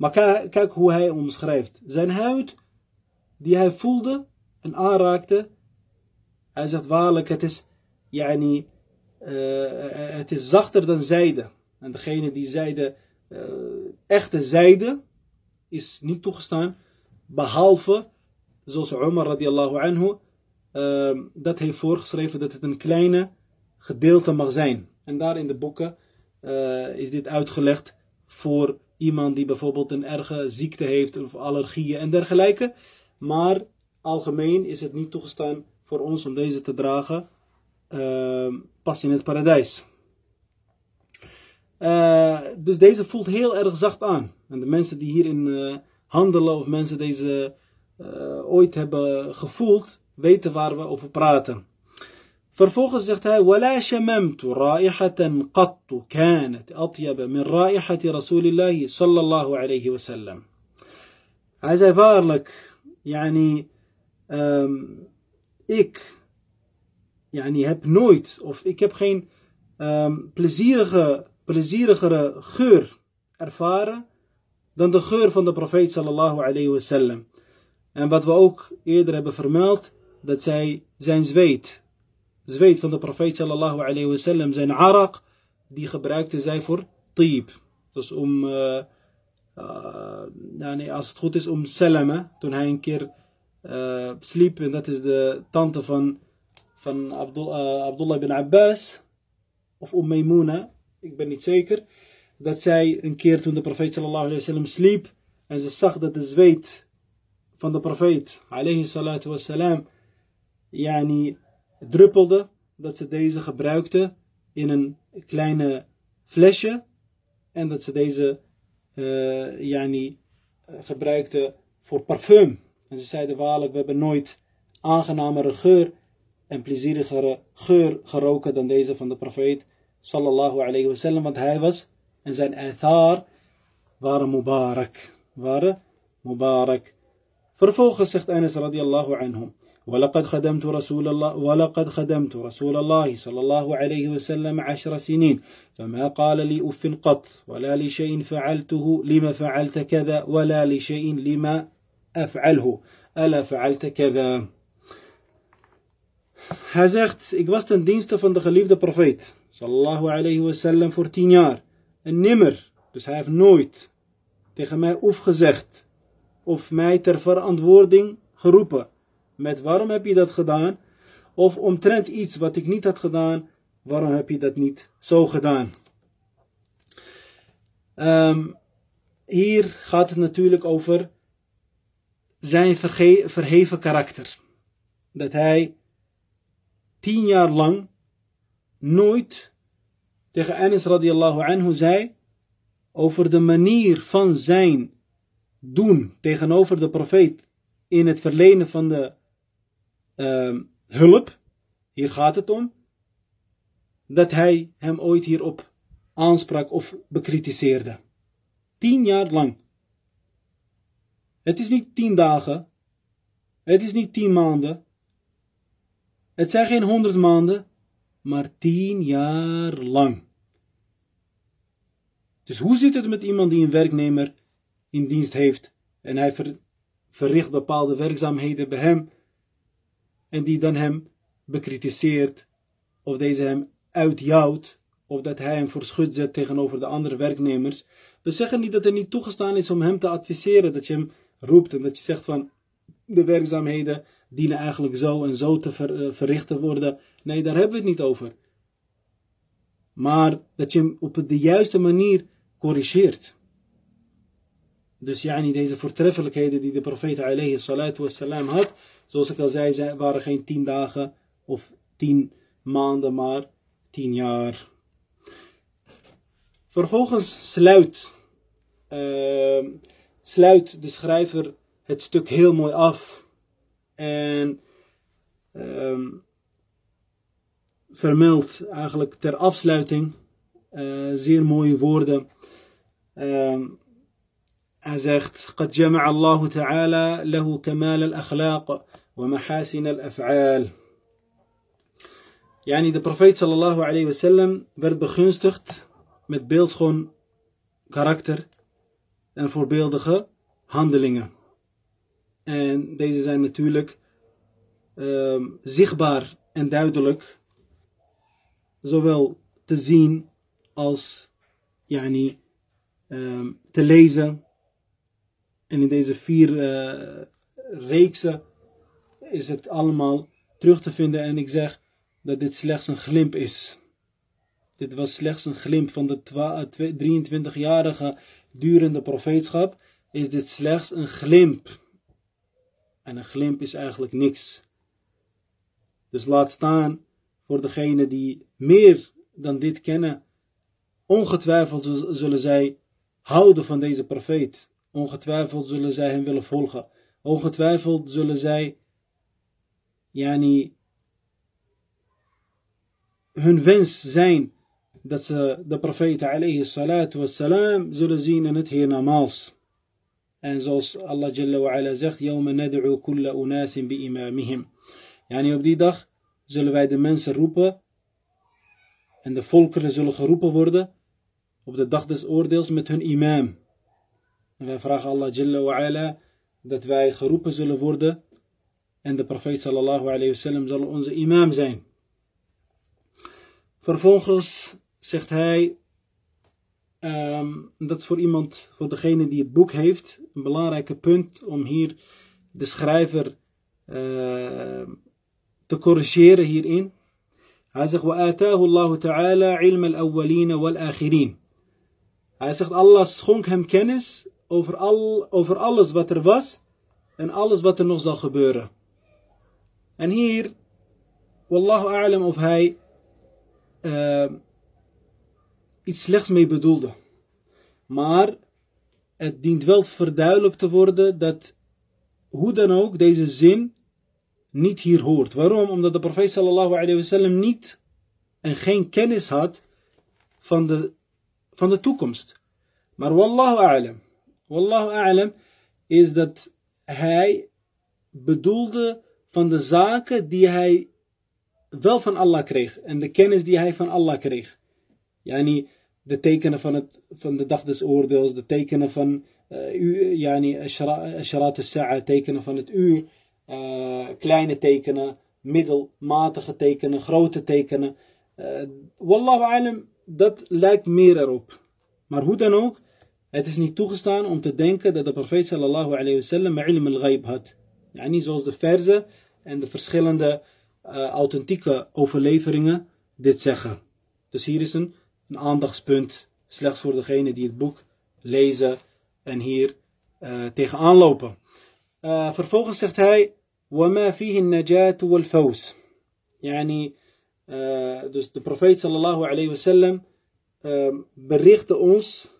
Maar kijk hoe hij omschrijft. Zijn huid die hij voelde en aanraakte. Hij zegt waarlijk het is, yani, uh, het is zachter dan zijde. En degene die zijde, uh, echte zijde, is niet toegestaan. Behalve, zoals Umar radiallahu anhu, uh, dat heeft voorgeschreven dat het een kleine gedeelte mag zijn. En daar in de boeken is dit uitgelegd voor iemand die bijvoorbeeld een erge ziekte heeft of allergieën en dergelijke. Maar algemeen is het niet toegestaan voor ons om deze te dragen. Uh, pas in het paradijs. Uh, dus deze voelt heel erg zacht aan. En de mensen die hierin uh, handelen of mensen deze ooit hebben gevoeld, weten waar we over praten. Vervolgens zegt hij: ولا شممت رائحة قط كانت أطيب من رائحة رسول الله صلى الله عليه وسلم. Hij zei waarlijk, yani, um, ik yani, heb nooit, of ik heb geen um, plezierige, plezierigere geur ervaren dan de geur van de profeet sallallahu alayhi wasallam. En wat we ook eerder hebben vermeld, dat zij zijn zweet, zweet van de profeet sallallahu alayhi wasallam, zijn arak, die gebruikte zij voor tib. Dus om, uh, nee, als het goed is, om Salama, toen hij een keer uh, sliep, en dat is de tante van, van Abdul, Abdullah ibn Abbas, of Umm Maymuna, ik ben niet zeker, dat zij een keer toen de profeet sallallahu alayhi wasallam sliep, en ze zag dat de zweet van de profeet, alayhi salatu wassalam, yani, druppelde, dat ze deze gebruikte in een kleine flesje en dat ze deze uh, yani, gebruikte voor parfum. En ze zeiden waarlijk, we hebben nooit aangenamere geur en plezierigere geur geroken dan deze van de profeet sallallahu alayhi wasallam, want hij was en zijn athar waren mubarak, waren mubarak. Vervolgens zegt Anas radiallahu anhu, ولقد خدمت رسول الله ولقد خدمت رسول الله صلى الله عليه وسلم عشر سنين فما قال لي أف قط ولا لشيء فعلته لما فعلت كذا ولا لشيء لما أفعله ألا فعلت كذا Hij zegt, ik was ten dienste van de geliefde profeet, sallallahu alayhi wasallam, voor tien jaar. En nimmer, dus hij heeft nooit tegen mij oef gezegd, of mij ter verantwoording geroepen. Met waarom heb je dat gedaan? Of omtrent iets wat ik niet had gedaan, waarom heb je dat niet zo gedaan? Um, hier gaat het natuurlijk over zijn verheven karakter. Dat hij tien jaar lang nooit tegen Anas radiallahu anhu zei over de manier van zijn doen tegenover de profeet in het verlenen van de uh, hulp, hier gaat het om, dat hij hem ooit hierop aansprak of bekritiseerde. Tien jaar lang. Het is niet tien dagen, het is niet tien maanden, het zijn geen honderd maanden, maar tien jaar lang. Dus hoe zit het met iemand die een werknemer in dienst heeft en hij verricht bepaalde werkzaamheden bij hem en die dan hem bekritiseert of deze hem uitjouwt of dat hij hem voor schut zet tegenover de andere werknemers. We zeggen niet dat het niet toegestaan is om hem te adviseren, dat je hem roept en dat je zegt van de werkzaamheden dienen eigenlijk zo en zo te uh, verrichten worden. Nee, daar hebben we het niet over. Maar dat je hem op de juiste manier corrigeert. Dus ja, niet deze voortreffelijkheden die de profeet alayhi salatu wassalam had, zoals ik al zei, waren geen tien dagen of tien maanden, maar tien jaar. Vervolgens sluit, uh, sluit de schrijver het stuk heel mooi af. En uh, vermeldt eigenlijk ter afsluiting uh, zeer mooie woorden. Uh, hij zegt: قد جمع الله تعالى له كمال الأخلاق ومحاسن الأفعال. Yani de profeet sallallahu alayhi wasallam werd begunstigd met beeldschoon karakter en voorbeeldige handelingen. En deze zijn natuurlijk uh, zichtbaar en duidelijk, zowel te zien als yani, uh, te lezen. En in deze vier uh, reeksen is het allemaal terug te vinden. En ik zeg dat dit slechts een glimp is. Dit was slechts een glimp van de 23-jarige durende profeetschap. Is dit slechts een glimp. En een glimp is eigenlijk niks. Dus laat staan voor degenen die meer dan dit kennen. Ongetwijfeld zullen zij houden van deze profeet. Ongetwijfeld zullen zij hem willen volgen. Ongetwijfeld zullen zij hun wens zijn dat ze de profeet alayhi salatu wassalam zullen zien in het hiernamaals. En zoals Allah Jalla wa ala zegt, Yawma nad'u kulla unasin bi imamihim. Yani op die dag zullen wij de mensen roepen en de volkeren zullen geroepen worden op de dag des oordeels met hun imam. En wij vragen Allah Jalla wa ala dat wij geroepen zullen worden en de profeet sallallahu alayhi wasallam zal onze imam zijn. Vervolgens zegt hij, um, dat is voor iemand, voor degene die het boek heeft, een belangrijke punt om hier de schrijver uh, te corrigeren hierin. Hij zegt, وَآتَاهُ اللَّهُ تَعَالَى عِلْمَ الْأَوَّلِينَ وَالْآخِرِينَ Hij zegt, Allah schonk hem kennis over, al, over alles wat er was en alles wat er nog zal gebeuren. En hier, wallahu a'lam of hij uh, iets slechts mee bedoelde. Maar het dient wel verduidelijkt te worden dat hoe dan ook deze zin niet hier hoort. Waarom? Omdat de profeet sallallahu alayhi wasallam niet en geen kennis had van de, van de toekomst. Maar wallahu a'lam. Wallahu a'lam is dat hij bedoelde van de zaken die hij wel van Allah kreeg. En de kennis die hij van Allah kreeg. Yani de tekenen van, het, van de dag des oordeels, de tekenen van uh, yani asharat al-sa'a, tekenen van het uur, uh, kleine tekenen, middelmatige tekenen, grote tekenen. Uh, wallahu alam, dat lijkt meer erop. Maar hoe dan ook, het is niet toegestaan om te denken dat de profeet sallallahu alayhi wa sallam ilm al-ghaib had. Yani zoals de verzen en de verschillende uh, authentieke overleveringen dit zeggen. Dus hier is een, een aandachtspunt, slechts voor degenen die het boek lezen en hier uh, tegenaan lopen. Uh, vervolgens zegt hij, وَمَا فِيهِ النَّجَاةُ وَالْفَوْزِ Yani, uh, dus de profeet sallallahu alayhi wa sallam uh, berichtte ons,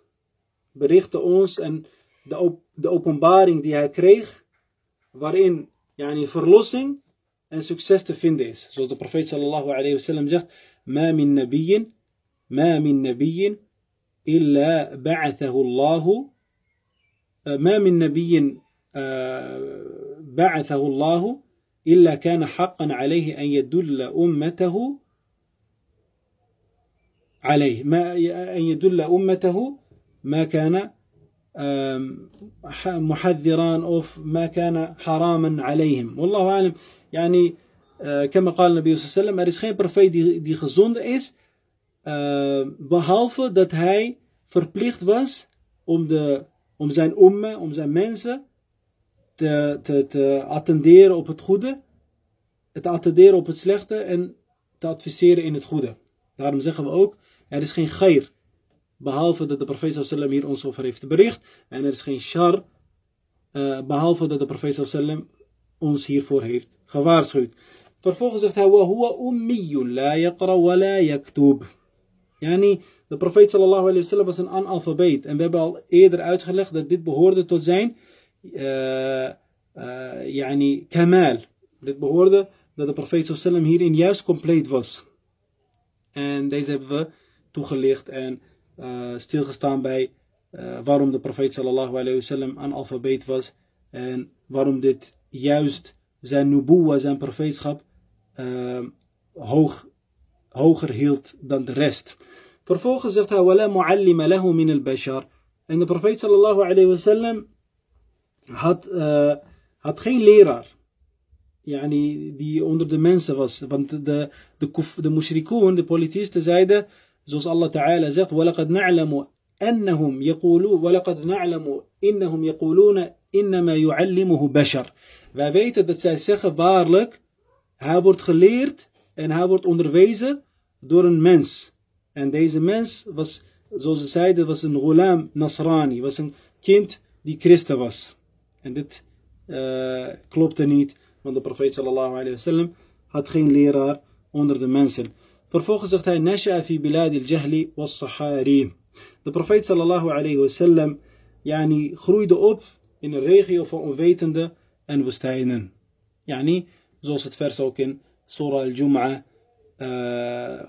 berichtte ons en de, op, de openbaring die hij kreeg, waarin yani, verlossing en succes te vinden is. Zoals de profeet sallallahu alayhi wa sallam zegt, ما من نبي ما من نبي إلا بعثه الله ما من نبي بعثه الله إلا كان حقا عليه أن يدل أمته عليه ما أن يدل أمته ما كان محذرا أو ما كان حراما عليهم والله أعلم يعني كما قال النبي صلى الله عليه وسلم er is geen profeet die, die gezonden is uh, behalve dat hij verplicht was om, de, om zijn umme, om zijn mensen te, te, te attenderen op het goede, te attenderen op het slechte en te adviseren in het goede. Daarom zeggen we ook, er is geen geir, Behalve dat de profeet sallam hier ons over heeft bericht. En er is geen shar. Eh, behalve dat de profeet sallam ons hiervoor heeft gewaarschuwd. Vervolgens zegt hij. Wahua ummiyun la yaqra wa la yaktub. Yani, de profeet sallallahu alayhi wasallam was een analfabeet. En we hebben al eerder uitgelegd dat dit behoorde tot zijn. Uh, uh, yani. Dit behoorde dat de profeet sallallahu hierin juist compleet was. En deze hebben we toegelicht en eh, stilgestaan bij eh, waarom de profeet sallallahu alayhi wasallam analfabeet was en waarom dit juist zijn nubuwa, zijn profeetschap, ehm, hoog, hoger hield dan de rest. Vervolgens zegt hij, wala mu'allima lahu min al-bashar. En de profeet sallallahu alayhi wasallam had, eh, had geen leraar. Die onder de mensen was. Want de, de, de, de mushrikoen, de politisten, zeiden... zoals Allah ta'ala zegt, وَلَقَدْ نَعْلَمُ أنهم يقولون ولقد نعلم إنهم يقولون إنما يعلمه بشر. Wij weten dat zij zeggen waarlijk, hij wordt geleerd en hij wordt onderwezen door een mens. En deze mens was, zoals ze zeiden, was een ghulam Nasrani, was een kind die christen was. En dit uh, klopte niet, want de profeet sallallahu alayhi wasallam had geen leraar onder de mensen. Vervolgens Nasha fi bilad al-jahli was sahari. De profeet sallallahu alayhi wasallam yani, groeide op in een regio van onwetende en woestijnen. Yani, zoals het vers ook in Surah al-Jum'ah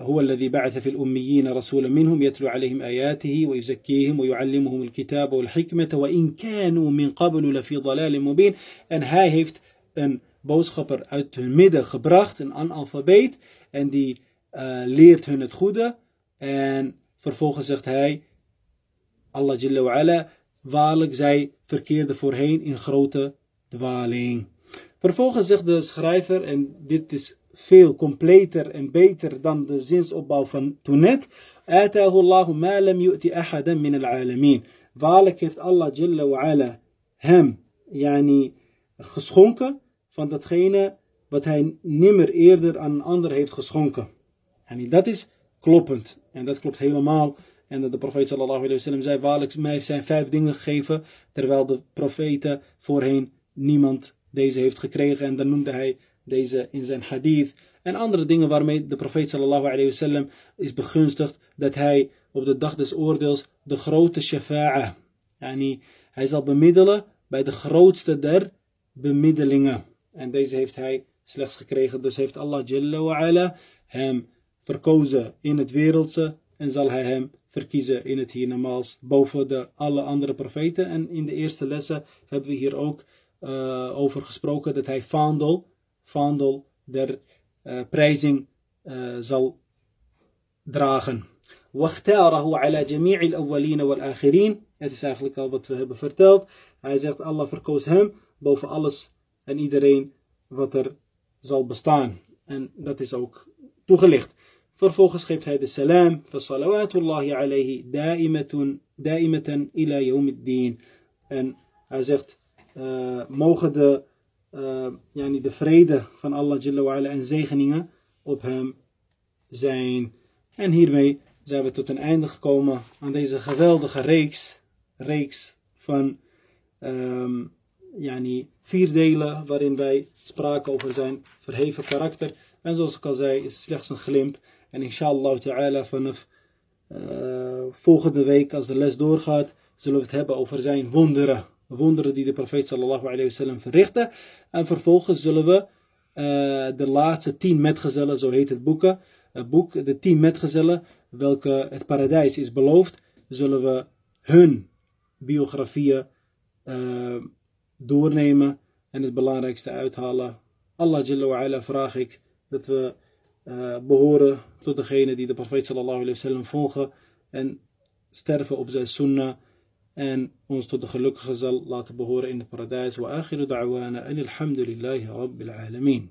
هو الذي بعث في الأميين رسولا منهم يتلو عليهم آياته ويزكيهم ويعلمهم الكتاب والحكمة وإن كانوا من قبل لفي ضلال مبين en hij heeft een boodschapper uit hun midden gebracht, een analfabeet en die uh, leert hun het goede en vervolgens zegt hij Allah Jalla wa ala waarlijk zij verkeerde voorheen in grote dwaling vervolgens zegt de schrijver en dit is veel completer en beter dan de zinsopbouw van toen net. Atahu Allahu ma lam yu'ti ahadan min al-alamin. Waarlijk heeft Allah Jalla wa ala hem yani, geschonken van datgene wat hij nimmer eerder aan een ander heeft geschonken. En dat is kloppend. En dat klopt helemaal. En dat de profeet sallallahu alayhi wa sallam zei, waarlijk mij zijn vijf dingen gegeven, terwijl de profeten voorheen niemand deze heeft gekregen. En dan noemde hij deze in zijn hadith. En andere dingen waarmee de profeet sallallahu alayhi wasallam is begunstigd dat hij op de dag des oordeels de grote shafa'a, yani hij zal bemiddelen bij de grootste der bemiddelingen. En deze heeft hij slechts gekregen, dus heeft Allah Jalla wa ala hem verkozen in het wereldse en zal hij hem verkiezen in het hiernamaals boven de alle andere profeten. En in de eerste lessen hebben we hier ook uh, over gesproken dat hij vaandel vaandel der uh, prijzing uh, zal dragen. واختاره على جميع الأولين والآخرين. Het is eigenlijk al wat we hebben verteld. Hij zegt Allah verkoos hem boven alles en iedereen wat er zal bestaan. En dat is ook toegelicht. Vervolgens geeft hij de salam. Fasalawatullahi alayhi da'imatan ila yawmiddin. En hij zegt, uh, mogen de uh, yani de vrede van Allah Jalla en zegeningen op hem zijn. En hiermee zijn we tot een einde gekomen aan deze geweldige reeks, reeks van um, yani vier delen waarin wij spraken over zijn verheven karakter. En zoals ik al zei, is het slechts een glimp. En inshallah ta'ala vanaf uh, volgende week als de les doorgaat, zullen we het hebben over zijn wonderen wonderen die de profeet sallallahu alayhi wasallam verrichtte. En vervolgens zullen we uh, de laatste tien metgezellen, zo heet het boeken, het boek, de tien metgezellen, welke het paradijs is beloofd, zullen we hun biografieën uh, doornemen en het belangrijkste uithalen. Allah Jalla vraag ik dat we uh, behoren tot degene die de profeet sallallahu alayhi wasallam volgen en sterven op zijn sunnah. en ons tot de gelukkigen zal laten behoren in het paradijs. Wa akhiru da'wana en alhamdulillahi rabbil alamin.